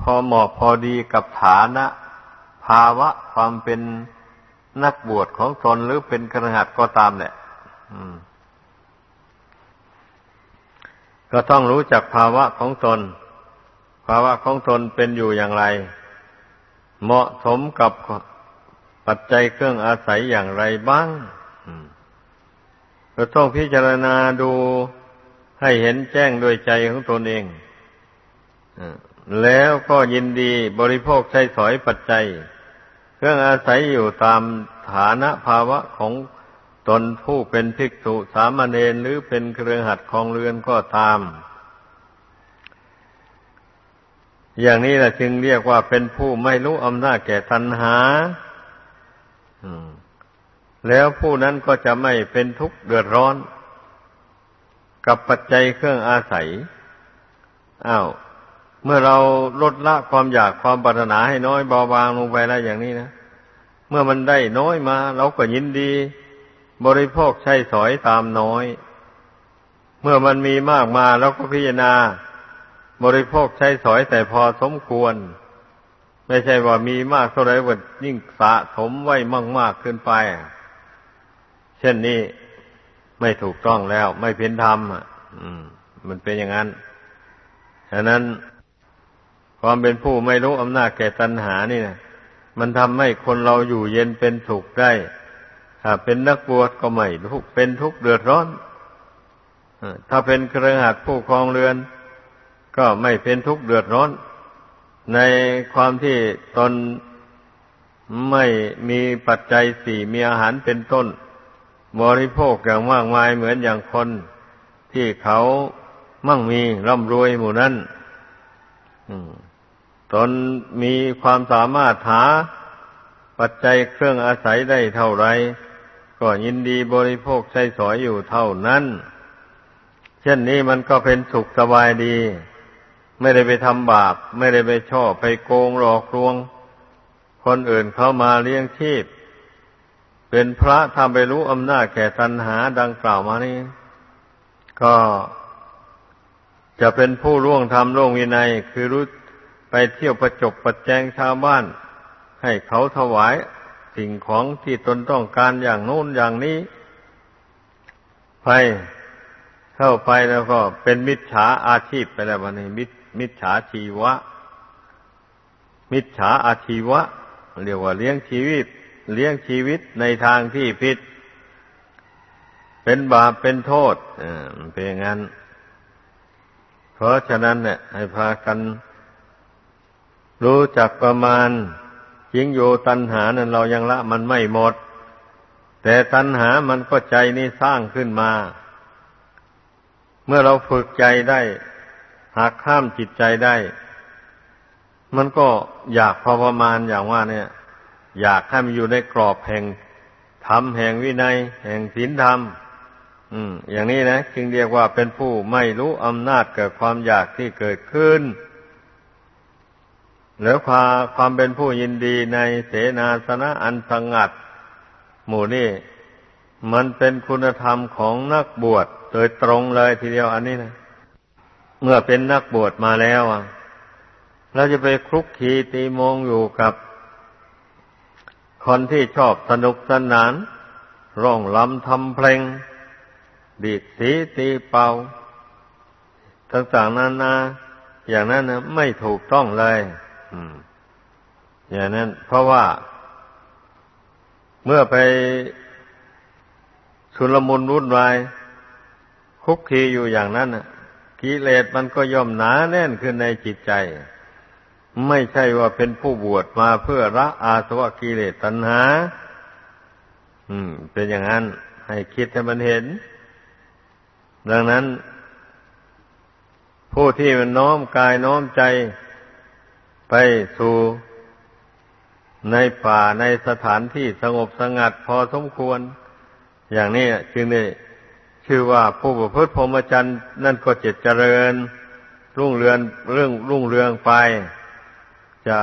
พอเหมาะพอดีกับฐานะ ภาวะความเป็นนักบวชของตนหรือเป็นคระหัสก็ตามแหละ ก็ต้องรู้จักภาวะของตน ภาวะของตนเป็นอยู่อย่างไร เหมาะสมกับปัจจัยเครื่องอาศัยอย่างไรบ้างเราต้องพิจารณาดูให้เห็นแจ้งโดยใจของตนเองแล้วก็ยินดีบริโภคใช้สอยปัจจัย เครื่องอาศัยอยู่ตามฐานะภาวะของ ตนผู้เป็นภิกษุสามเณรหรือเป็นเครือขัดของเรือนก็ตาม อย่างนี้แหละจึงเรียกว่าเป็นผู้ไม่รู้อำนาจแก่ตัณหาแล้วผู้นั้นก็จะไม่เป็นทุกข์เดือดร้อน กับปัจจัยเครื่องอาศัยอ้าวเมื่อเราลดละความอยากความปรารถนาให้น้อยเบาบางลงไปแล้วอย่างนี้นะเมื่อมันได้น้อยมา เราก็ยินดี บริโภคใช้สอยตามน้อย เมื่อมันมีมากมาแล้วก็พิจารณา บริโภคใช้สอยแต่พอสมควร ไม่ใช่ว่ามีมากเท่าไรว่ายิ่งสะสมไว้มากๆขึ้นไป เช่นนี้ไม่ถูกต้องแล้ว ไม่เป็นธรรมอะมันเป็นอย่างนั้นฉะนั้นความเป็นผู้ไม่รู้อำนาจแก่ตัณหานี่นะมันทำให้คนเราอยู่เย็นเป็นสุขได้ ถ้าเป็นนักบวชก็ไม่ทุกเป็นทุกข์เดือดร้อนถ้าเป็นเครือขัดผู้ครองเรือน ก็ไม่เป็นทุกข์เดือดร้อน ในความที่ตนไม่มีปัจจัยสี่มีอาหารเป็นต้น บริโภคอย่างมากมายเหมือนอย่างคน ที่เขามั่งมีร่ำรวยหมู่นั้นตนมีความสามารถหาปัจจัยเครื่องอาศัยได้เท่าไร ก็ยินดีบริโภคใช้สอยอยู่เท่านั้น เช่นนี้มันก็เป็นสุขสบายดี ไม่ได้ไปทำบาป ไม่ได้ไปช่อไปโกงหลอกลวง คนอื่นเข้ามาเลี้ยงชีพ เป็นพระทำไปรู้อำนาจแก่ตัณหาดังกล่าวมานี้ก็จะเป็นผู้ร่วงทำร่วงวินัย คือรู้ไปเที่ยวประจบประแจงชาวบ้าน ให้เขาถวาย สิ่งของที่ตนต้องการอย่างโน้นอย่างนี้ ไปเข้าไปแล้วก็เป็นมิจฉาอาชีพไปแล้ววันนี้มิจมิจฉาชีวะ มิจฉาอาชีวะ เรียกว่าเลี้ยงชีวิต เลี้ยงชีวิตในทางที่ผิด เป็นบาปเป็นโทษอ่าเป็นอย่างนั้น เพราะฉะนั้นเนี่ยให้พากันรู้จักประมาณ จริงอยู่ตัณหานั้นเรายังละมันไม่หมด แต่ตัณหามันก็ใจนี่สร้างขึ้นมา เมื่อเราฝึกใจได้หากข้ามจิตใจได้ มันก็อยากพอประมาณอย่างว่าเนี่ย อยากให้มันอยู่ในกรอบแห่งธรรมแห่งวินัย แห่งศีลธรรมอืม อย่างนี้นะจึงเรียกว่าเป็นผู้ไม่รู้อำนาจเกิดความอยากที่เกิดขึ้น แล้วความความเป็นผู้ยินดีในเสนาสนะอันสงัด หมู่นี่มันเป็นคุณธรรมของนักบวชโดยตรงเลยทีเดียวอันนี้นะเมื่อเป็นนักบวชมาแล้วเราจะไปคลุกคีตีมงอยู่กับ คนที่ชอบสนุกสนาน ร้องลำทำเพลง ดีดสีตีเป่าต่างๆนานาอย่างนั้นนะไม่ถูกต้องเลย อย่างนั้น เพราะว่า เมื่อไปชุลมุนวุ่นวายคุกคีอยู่อย่างนั้นกิเลสมันก็ย่อมหนาแน่นขึ้นในจิตใจ ไม่ใช่ว่าเป็นผู้บวชมาเพื่อละอาสวะกิเลสตัณหา อืม เป็นอย่างนั้น ให้คิดให้มันเห็น ดังนั้น ผู้ที่มันน้อมกายน้อมใจ ไปสู่ในป่าในสถานที่สงบสงัดพอสมควร อย่างนี้จึงได้ชื่อว่าผู้ประพฤติพรหมจรรย์นั่นก็เจเจริญ รุ่งเรืองเรื่องรุ่งเรืองไป จะ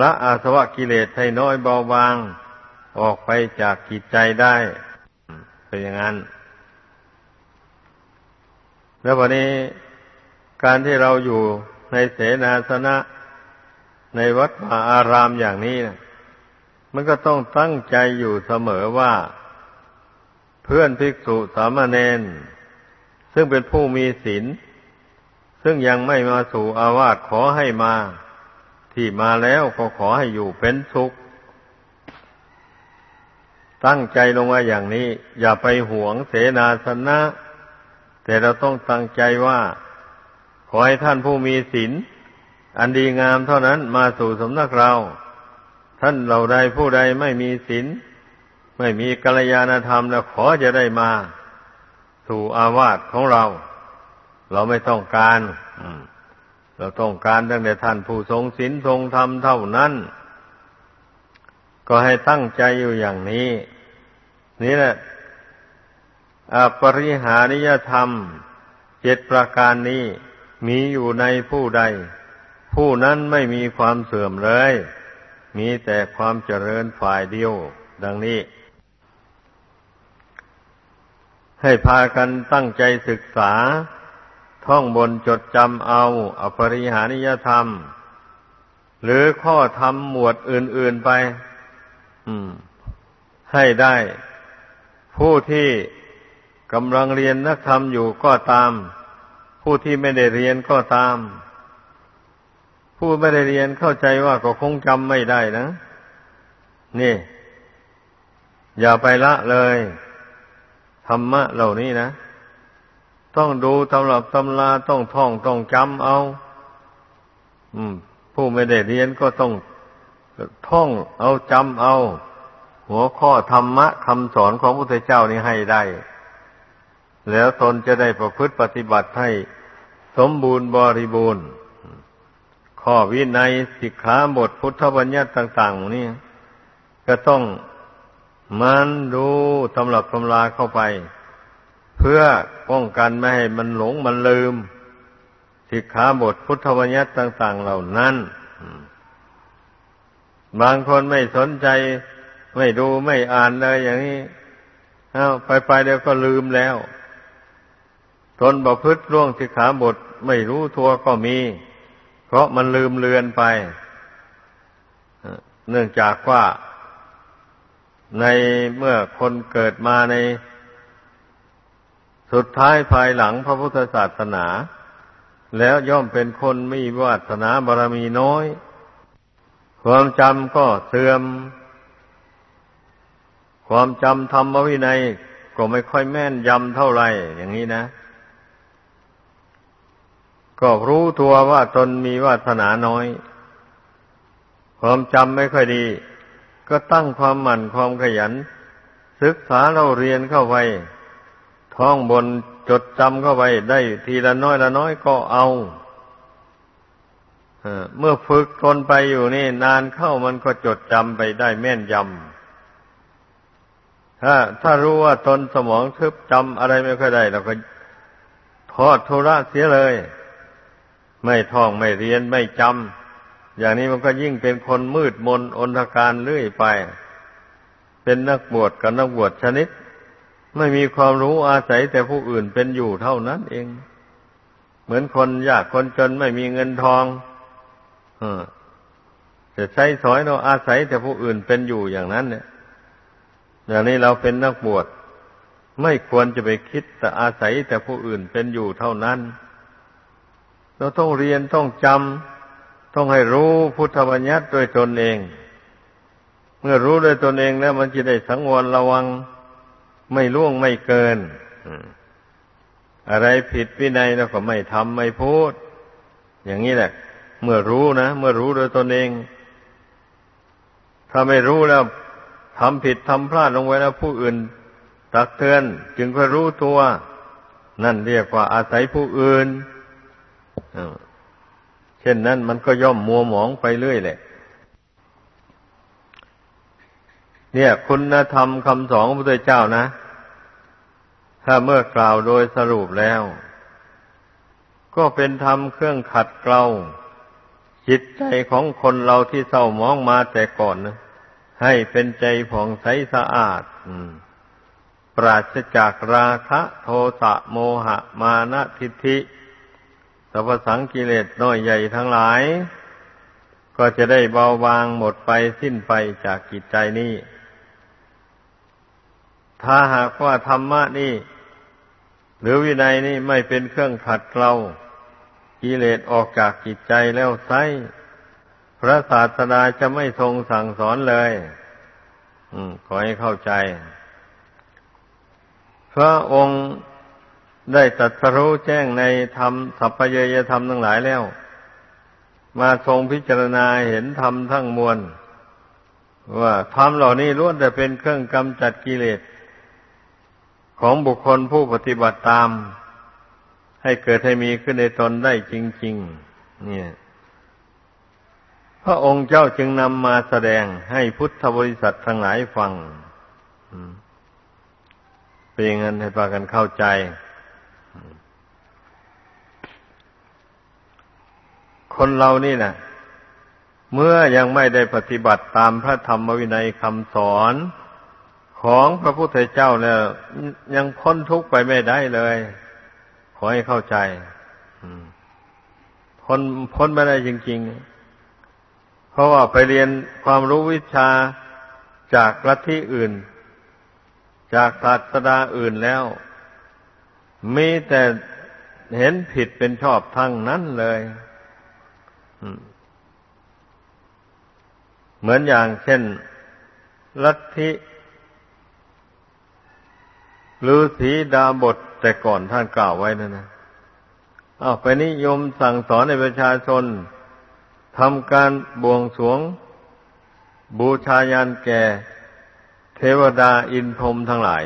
ละอาสวะกิเลสให้น้อยเบาบาง ออกไปจากกิจใจได้เป็นอย่างนั้น แล้ววันนี้การที่เราอยู่ในเสนาสนะ ในวัดป่าอารามอย่างนี้นะมันก็ต้องตั้งใจอยู่เสมอว่า เพื่อนภิกษุสามเณรซึ่งเป็นผู้มีศีลซึ่งยังไม่มาสู่อาวาสขอให้มา ที่มาแล้วก็ขอให้อยู่เป็นสุข ตั้งใจลงว่าอย่างนี้ อย่าไปหวงเสนาสนะ แต่เราต้องตั้งใจว่า ขอให้ท่านผู้มีศีล อันดีงามเท่านั้นมาสู่สำนักเรา ท่านเราใดผู้ใดไม่มีศีลไม่มีกัลยาณธรรมแล้วขอจะได้มา สู่อาวาสของเรา เราไม่ต้องการเราต้องการตั้งแต่ท่านผู้ทรงศีลทรงธรรมเท่านั้น ก็ให้ตั้งใจอยู่อย่างนี้ นี่แหละอปริหานิยธรรมเจ็ดประการนี้มีอยู่ในผู้ใด ผู้นั้นไม่มีความเสื่อมเลย มีแต่ความเจริญฝ่ายเดียว ดังนี้ ให้พากันตั้งใจศึกษา ท่องบนจดจำเอา อปริหานิยธรรม หรือข้อธรรมหมวดอื่น ๆไปให้ได้ ผู้ที่กำลังเรียนนักธรรมอยู่ก็ตาม ผู้ที่ไม่ได้เรียนก็ตาม ผู้ไม่ได้เรียนเข้าใจว่าก็คงจำไม่ได้นะ นี่ อย่าไปละเลยธรรมะเหล่านี้นะ ต้องดูตำรับตำลาต้องท่องต้องจำเอา อืม ผู้ไม่ได้เรียนก็ต้องท่องเอาจำเอา หัวข้อธรรมะคำสอนของพระพุทธเจ้านี้ให้ได้ แล้วตนจะได้ประพฤติปฏิบัติให้สมบูรณ์บริบูรณ์ ข้อวินัยสิกขาบทพุทธบัญญัติต่างๆนี่ก็ต้องมันดูตำรับตำราเข้าไป เพื่อป้องกันไม่ให้มันหลงมันลืม สิกขาบทพุทธวัญญัติต่าง ๆ เหล่านั้น บางคนไม่สนใจ ไม่ดูไม่อ่านเลยอย่างนี้เอาไปไปเดี๋ยวก็ลืมแล้ว ทนประพฤติร่วงสิกขาบทไม่รู้ทัวก็มี เพราะมันลืมเลือนไปเนื่องจากว่าในเมื่อคนเกิดมาในสุดท้ายภายหลังพระพุทธศาสนา แล้วย่อมเป็นคนมีวาสนาบารมีน้อย ความจำก็เสื่อม ความจำธรรมวินัยก็ไม่ค่อยแม่นยำเท่าไหร่อย่างนี้นะ ก็รู้ตัวว่าตนมีวาสนาน้อย ความจำไม่ค่อยดี ก็ตั้งความหมั่นความขยัน ศึกษาเราเรียนเข้าไปท่องบนจดจำเข้าไปได้ทีละน้อยละน้อยก็เอาเมื่อฝึกตนไปอยู่นี่ นานเข้ามันก็จดจำไปได้แม่นยำถ้าถ้ารู้ว่าตนสมองทึบจำอะไรไม่ค่อยได้เราก็ทอดทุระเสียเลย ไม่ท่องไม่เรียนไม่จำอย่างนี้มันก็ยิ่งเป็นคนมืดมนอนทการเรื่อยไป เป็นนักบวชกับนักบวชชนิด ไม่มีความรู้อาศัยแต่ผู้อื่นเป็นอยู่เท่านั้นเอง เหมือนคนยากคนจนไม่มีเงินทองอจะใช้สอยเราอาศัยแต่ผู้อื่นเป็นอยู่อย่างนั้นเนี่ยอย่างนี้เราเป็นนักบวชไม่ควรจะไปคิดแต่อาศัยแต่ผู้อื่นเป็นอยู่เท่านั้น เราต้องเรียนต้องจำต้องให้รู้พุทธบัญญัติด้วยตนเอง เมื่อรู้ด้วยตนเองแล้วมันจะได้สังวรระวังไม่ล่วงไม่เกิน อะไรผิดวินัยแล้วก็ไม่ทำไม่พูด อย่างนี้แหละ เมื่อรู้นะ เมื่อรู้ด้วยตนเอง ถ้าไม่รู้แล้วทำผิดทำพลาดลงไว้แล้วผู้อื่น ตักเตือนจึงค่อยรู้ตัว นั่นเรียกว่าอาศัยผู้อื่น เช่นนั้นมันก็ย่อมมัวหมองไปเรื่อยแหละ เนี่ย คุณธรรมคำสอนของพระพุทธเจ้านะ ถ้าเมื่อกล่าวโดยสรุปแล้ว ก็เป็นธรรมเครื่องขัดเกลาจิตใจของคนเราที่เศร้ามองมาแต่ก่อนนะให้เป็นใจผ่องใสสะอาดปราศจากราคะ โทสะโมหะ มานะทิฏฐิ สรรพสังกิเลสน้อยใหญ่ทั้งหลาย ก็จะได้เบาบางหมดไปสิ้นไปจากกิจใจนี้ ถ้าหากว่าธรรมะนี่ หรือวินัยนี่ไม่เป็นเครื่องขัดเกลากิเลสออกจากจิตใจแล้วไซพระศาสดาจะไม่ทรงสั่งสอนเลย อืม ขอให้เข้าใจ พระองค์ ได้ตรัสรู้แจ้งในธรรมสัพเพเยยธรรมทั้งหลายแล้ว มาทรงพิจารณาเห็นธรรมทั้งมวล ว่าธรรมเหล่านี้ล้วนแต่เป็นเครื่องกำจัดกิเลสของบุคคลผู้ปฏิบัติตาม ให้เกิดให้มีขึ้นในตนได้จริง ๆ เนี่ย พระองค์เจ้าจึงนำมาแสดงให้พุทธบริษัททั้งหลายฟังเป็นอย่างนั้นให้พากันเข้าใจ คนเรานี่นะเมื่อยังไม่ได้ปฏิบัติตามพระธรรมวินัยคำสอนของพระพุทธเจ้าเนี่ยยังพ้นทุกข์ไปไม่ได้เลย ขอให้เข้าใจพ้นพ้นไม่ได้จริง ๆ เพราะว่าไปเรียนความรู้วิชาจากลัทธิอื่น จากศาสดาอื่นแล้ว มีแต่เห็นผิดเป็นชอบทั้งนั้นเลย เหมือนอย่างเช่น ลัทธิฤาษีดาบทแต่ก่อนท่านกล่าวไว้นั่นนะเอาไปนิยมสั่งสอนในประชาชนทำการบวงสวง บูชายันแก่ เทวดาอินพรหมทั้งหลาย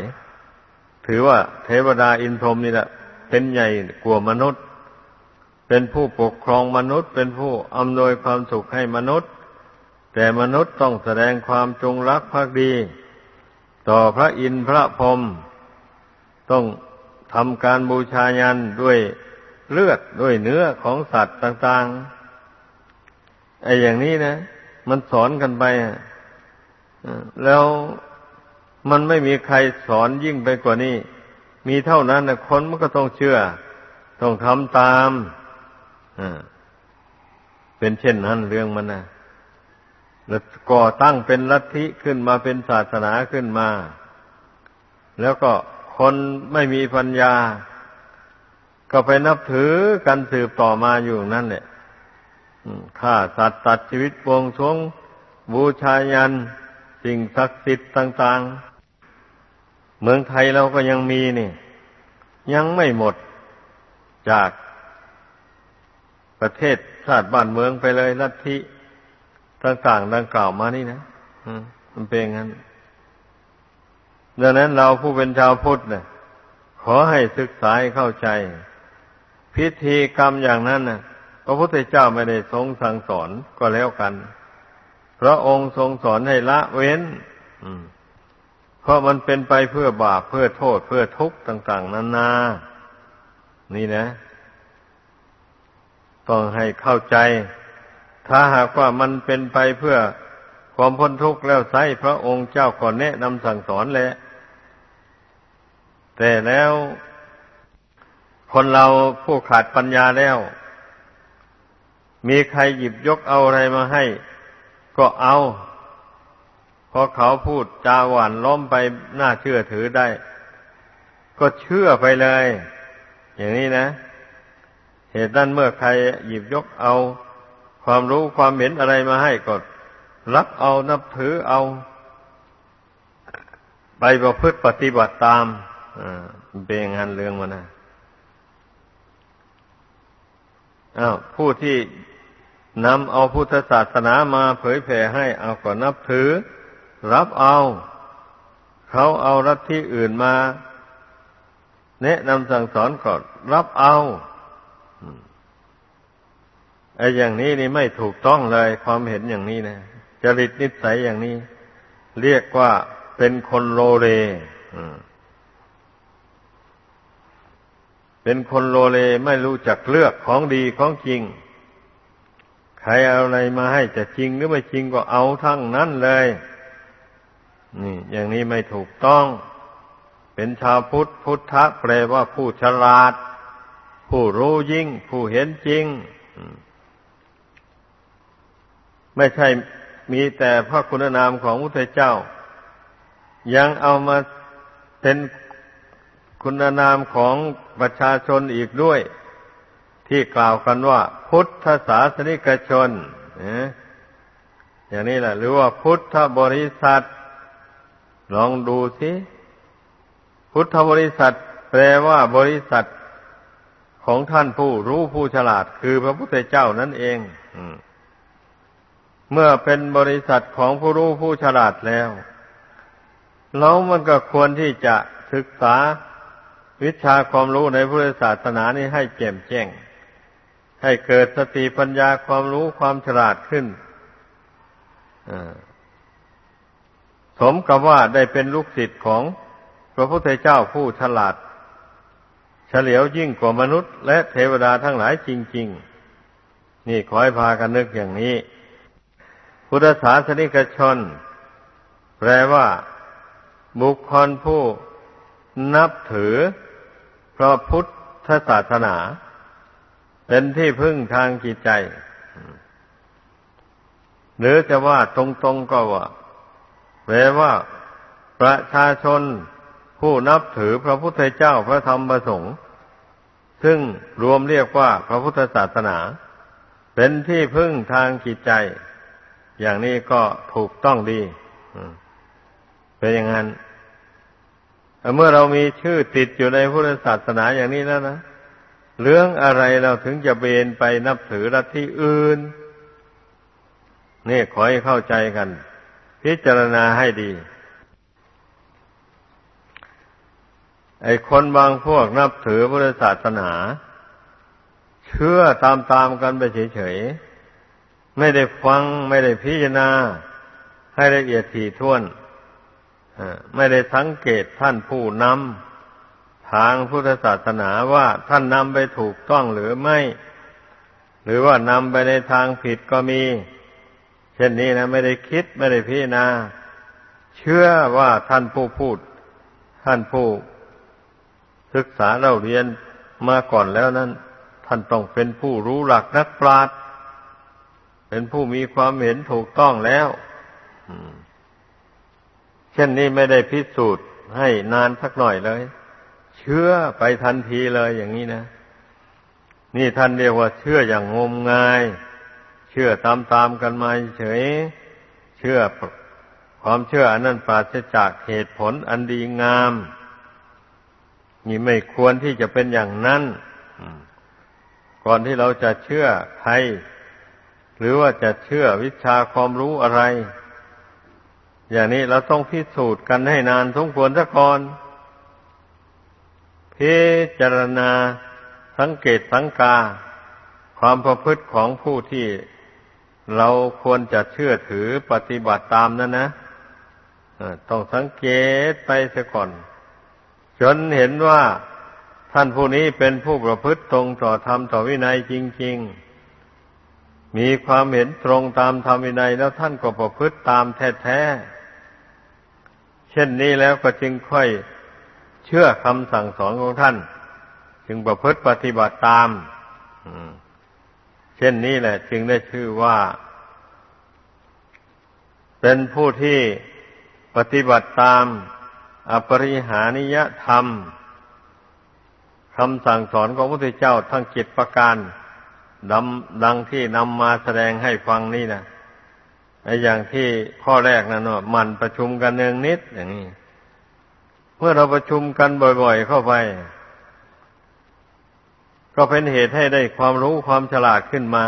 ถือว่าเทวดาอินพรหมนี่แหละเป็นใหญ่กว่ามนุษย์ เป็นผู้ปกครองมนุษย์ เป็นผู้อำนวยความสุขให้มนุษย์ แต่มนุษย์ต้องแสดงความจงรักภักดี ต่อพระอินทร์พระพรหมต้องทำการบูชายันด้วยเลือดด้วยเนื้อของสัตว์ต่างๆไอ้อย่างนี้นะ มันสอนกันไปแล้วมันไม่มีใครสอนยิ่งไปกว่านี้ มีเท่านั้นนะคนมันก็ต้องเชื่อ ต้องทำตาม เป็นเช่นนั้นเรื่องมันนะแล้วก่อตั้งเป็นลัทธิขึ้นมาเป็นศาสนาขึ้นมา แล้วก็คนไม่มีปัญญา ก็ไปนับถือกันสืบต่อมาอยู่นั่นแหละฆ่าสัตว์ตัดชีวิตปวงชงบูชายัน สิ่งศักดิ์สิทธิ์ต่าง ๆ เมืองไทยเราก็ยังมีนี่ ยังไม่หมดจาก ประเทศชาติบ้านเมืองไปเลยลัทธิต่างๆดังกล่าวมานี่นะมันเป็นงั้น ดังนั้นเราผู้เป็นชาวพุทธเนี่ยขอให้ศึกษาเข้าใจ พิธีกรรมอย่างนั้นนะพระพุทธเจ้าไม่ได้ทรงสั่งสอนก็แล้วกัน พระองค์ทรงสอนให้ละเว้นเพราะมันเป็นไปเพื่อบาปเพื่อโทษเพื่อทุกข์ต่าง ๆนานา นี่นะ ต้องให้เข้าใจ ถ้าหากว่ามันเป็นไปเพื่อความพ้นทุกข์แล้วไซพระองค์เจ้าก็แนะนำสั่งสอนแหละแต่แล้วคนเราผู้ขาดปัญญาแล้ว มีใครหยิบยกเอาอะไรมาให้ ก็เอาพอเขาพูดจาหวานล้อมไปน่าเชื่อถือได้ ก็เชื่อไปเลย อย่างนี้นะ เหตุนั้นเมื่อใครหยิบยกเอา ความรู้ความเห็นอะไรมาให้ก็รับเอานับถือเอาไปประพฤติปฏิบัติตามเป็นงานเรื่องมันนะอ้าวผู้ที่นำเอาพุทธศาสนามาเผยแผ่ให้เอาก็นับถือ รับเอา เขาเอารัฐที่อื่นมา แนะนำสั่งสอนก็รับเอา ไอ้อย่างนี้นี่ไม่ถูกต้องเลยความเห็นอย่างนี้นะจริตนิสัยอย่างนี้ เรียกว่าเป็นคนโลเลเป็นคนโลเลไม่รู้จักเลือกของดีของจริง ใครเอาอะไรมาให้จะจริงหรือไม่จริงก็เอาทั้งนั้นเลย นี่ อย่างนี้ไม่ถูกต้อง เป็นชาวพุทธพุทธะแปลว่าผู้ฉลาด ผู้รู้ยิ่ง ผู้เห็นจริง ไม่ใช่มีแต่พระคุณนามของพระพุทธเจ้า ยังเอามาเป็นคุณนามของประชาชนอีกด้วย ที่กล่าวกันว่า พุทธศาสนิกชนอย่างนี้แหละ หรือว่าพุทธบริษัท ลองดูสิพุทธบริษัท แปลว่าบริษัทของท่านผู้รู้ผู้ฉลาดคือพระพุทธเจ้านั่นเอง เมื่อเป็นบริษัทของผู้รู้ผู้ฉลาดแล้ว เรามันก็ควรที่จะศึกษาวิชาความรู้ในพุทธศาสนานี้ให้แจ่มแจ้ง ให้เกิดสติปัญญาความรู้ความฉลาดขึ้นสมกับว่าได้เป็นลูกศิษย์ของพระพุทธเจ้าผู้ฉลาด เฉลียวยิ่งกว่ามนุษย์ และเทวดาทั้งหลายจริง ๆ นี่ขอให้พากันนึกอย่างนี้ พุทธศาสนิกชน แปลว่า บุคคลผู้นับถือพระพุทธศาสนา เป็นที่พึ่งทางจิตใจ หรือจะว่าตรงๆก็ว่าแปลว่า ประชาชนผู้นับถือพระพุทธเจ้าพระธรรมพระสงฆ์ซึ่งรวมเรียกว่าพระพุทธศาสนา เป็นที่พึ่งทางจิตใจ อย่างนี้ก็ถูกต้องดีเป็นอย่างนั้นเมื่อเรามีชื่อติดอยู่ในพุทธศาสนาอย่างนี้แล้วนะเรื่องอะไรเราถึงจะเบนไปนับถือลัทธิอื่นนี่ขอให้เข้าใจกัน พิจารณาให้ดี ไอ้คนบางพวกนับถือพุทธศาสนา เชื่อตามๆกันไปเฉยๆ ไม่ได้ฟังไม่ได้พิจารณา ให้ละเอียดถี่ถ้วนไม่ได้สังเกตท่านผู้นำทางพุทธศาสนาว่าท่านนำไปถูกต้องหรือไม่ หรือว่านำไปในทางผิดก็มี เช่นนี้นะไม่ได้คิดไม่ได้พิจารณา เชื่อว่าท่านผู้พูด ท่านผู้ ศึกษาเราเรียนมาก่อนแล้วนั้น ท่านต้องเป็นผู้รู้หลักนักปราชญ์ เป็นผู้มีความเห็นถูกต้องแล้วเช่นนี้ไม่ได้พิสูจน์ให้นานสักหน่อยเลย เชื่อไปทันทีเลยอย่างนี้นะ นี่ท่านเรียกว่าเชื่ออย่างงมงาย เชื่อตามตามกันมาเฉย เชื่อความเชื่ออันนั้นปราศจากเหตุผลอันดีงาม นี่ไม่ควรที่จะเป็นอย่างนั้น ก่อนที่เราจะเชื่อใคร หรือว่าจะเชื่อวิชาความรู้อะไร อย่างนี้เราต้องพิสูจน์กันให้นานสมควรสักก่อนพิจารณาสังเกตสังกา ความประพฤติของผู้ที่เราควรจะเชื่อถือปฏิบัติตามนั่นนะต้องสังเกตไปเสียก่อน จนเห็นว่าท่านผู้นี้เป็นผู้ประพฤติตรงต่อธรรมต่อวินัยจริง ๆ มีความเห็นตรงตามธรรมวินัยแล้วท่านก็ประพฤติตามแท้ๆช่นนี้แล้วก็จึงค่อยเชื่อคำสั่งสอนของท่าน จึงประพฤติปฏิบัติตาม เช่นนี้แหละ จึงได้ชื่อว่า เป็นผู้ที่ปฏิบัติตามอปริหานิยธรรมคำสั่งสอนของพระพุทธเจ้าทั้งจิตประการ ดังที่นำมาแสดงให้ฟังนี่นะไอ้อย่างที่ข้อแรกนั่นว่ามันประชุมกันเนืองนิดอย่างนี้ เมื่อเราประชุมกันบ่อยๆเข้าไป ก็เป็นเหตุให้ได้ความรู้ความฉลาดขึ้นมา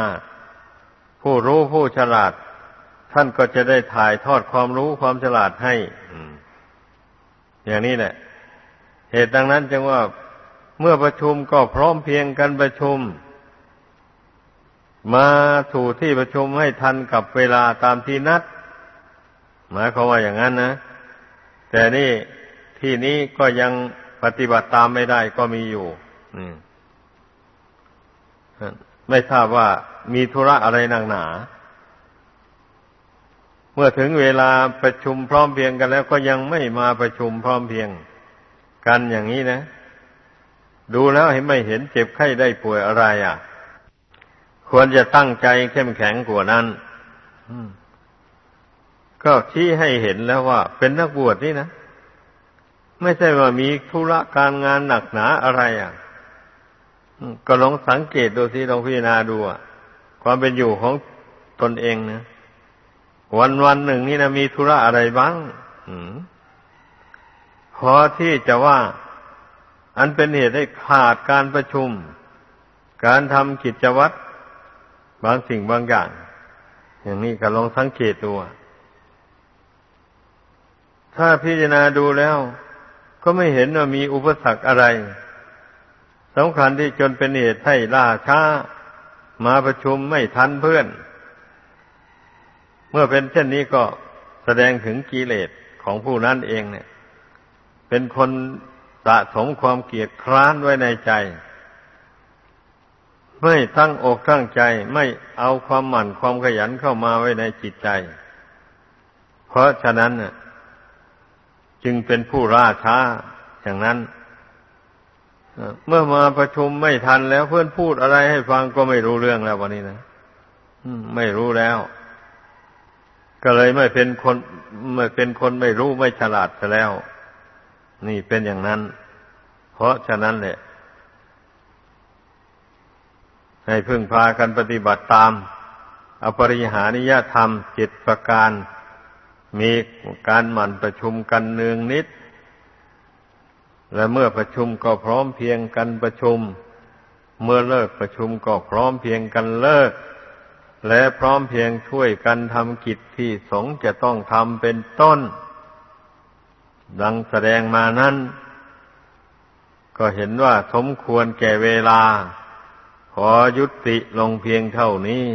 ผู้รู้ผู้ฉลาด ท่านก็จะได้ถ่ายทอดความรู้ความฉลาดให้อย่างนี้แหละ เหตุดังนั้นจึงว่าเมื่อประชุมก็พร้อมเพียงกันประชุม มาถูที่ประชุมให้ทันกับเวลาตามที่นัด หมายความว่าอย่างนั้นนะ แต่นี่ที่นี้ก็ยังปฏิบัติตามไม่ได้ก็มีอยู่ไม่ทราบว่ามีธุระอะไรหนักหนา เมื่อถึงเวลาประชุมพร้อมเพียงกันแล้วก็ยังไม่มาประชุมพร้อมเพียงกันอย่างนี้นะ ดูแล้วเห็นไม่เห็นเจ็บไข้ได้ป่วยอะไร อะ ควรจะตั้งใจเข้มแข็งกว่านั้นก็ชี้ให้เห็นแล้วว่า เป็นนักบวชนี่นะ ไม่ใช่ว่ามีธุระการงานหนักหนาอะไรอะก็ลองสังเกตดูสิลองพิจารณาดูอะความเป็นอยู่ของตนเองนะวันวันหนึ่งนี่นะมีธุระอะไรบ้างพอที่จะว่า อันเป็นเหตุให้ขาดการประชุม การทำกิจวัตร บางสิ่งบางอย่าง อย่างนี้ก็ลองสังเกตดูถ้าพิจารณาดูแล้ว ก็ไม่เห็นว่ามีอุปสรรคอะไรสำคัญที่จนเป็นเหตุให้ล่าช้า มาประชุมไม่ทันเพื่อน เมื่อเป็นเช่นนี้ก็แสดงถึงกิเลสของผู้นั้นเองเนี่ย เป็นคนสะสมความเกียดคร้านไว้ในใจ ไม่ตั้งอกตั้งใจไม่เอาความหมั่นความขยันเข้ามาไว้ในจิตใจ เพราะฉะนั้นจึงเป็นผู้ล่าช้าอย่างนั้นเมื่อมาประชุมไม่ทันแล้วเพื่อนพูดอะไรให้ฟังก็ไม่รู้เรื่องแล้ววันนี้นะไม่รู้แล้ว ก็เลยไม่เป็นคนไม่เป็นคนไม่รู้ไม่ฉลาดซะแล้ว นี่เป็นอย่างนั้น เพราะฉะนั้นแหละ ให้พึ่งพากันปฏิบัติตาม อปริหานิยธรรมจิตประการ มีการหมั่นประชุมกันเนืองนิด และเมื่อประชุมก็พร้อมเพียงกันประชุม เมื่อเลิกประชุมก็พร้อมเพียงกันเลิก และพร้อมเพียงช่วยกันทำกิจที่สงจะต้องทำเป็นต้น ดังแสดงมานั้น ก็เห็นว่าสมควรแก่เวลา อยุติลงเพียงเท่านี้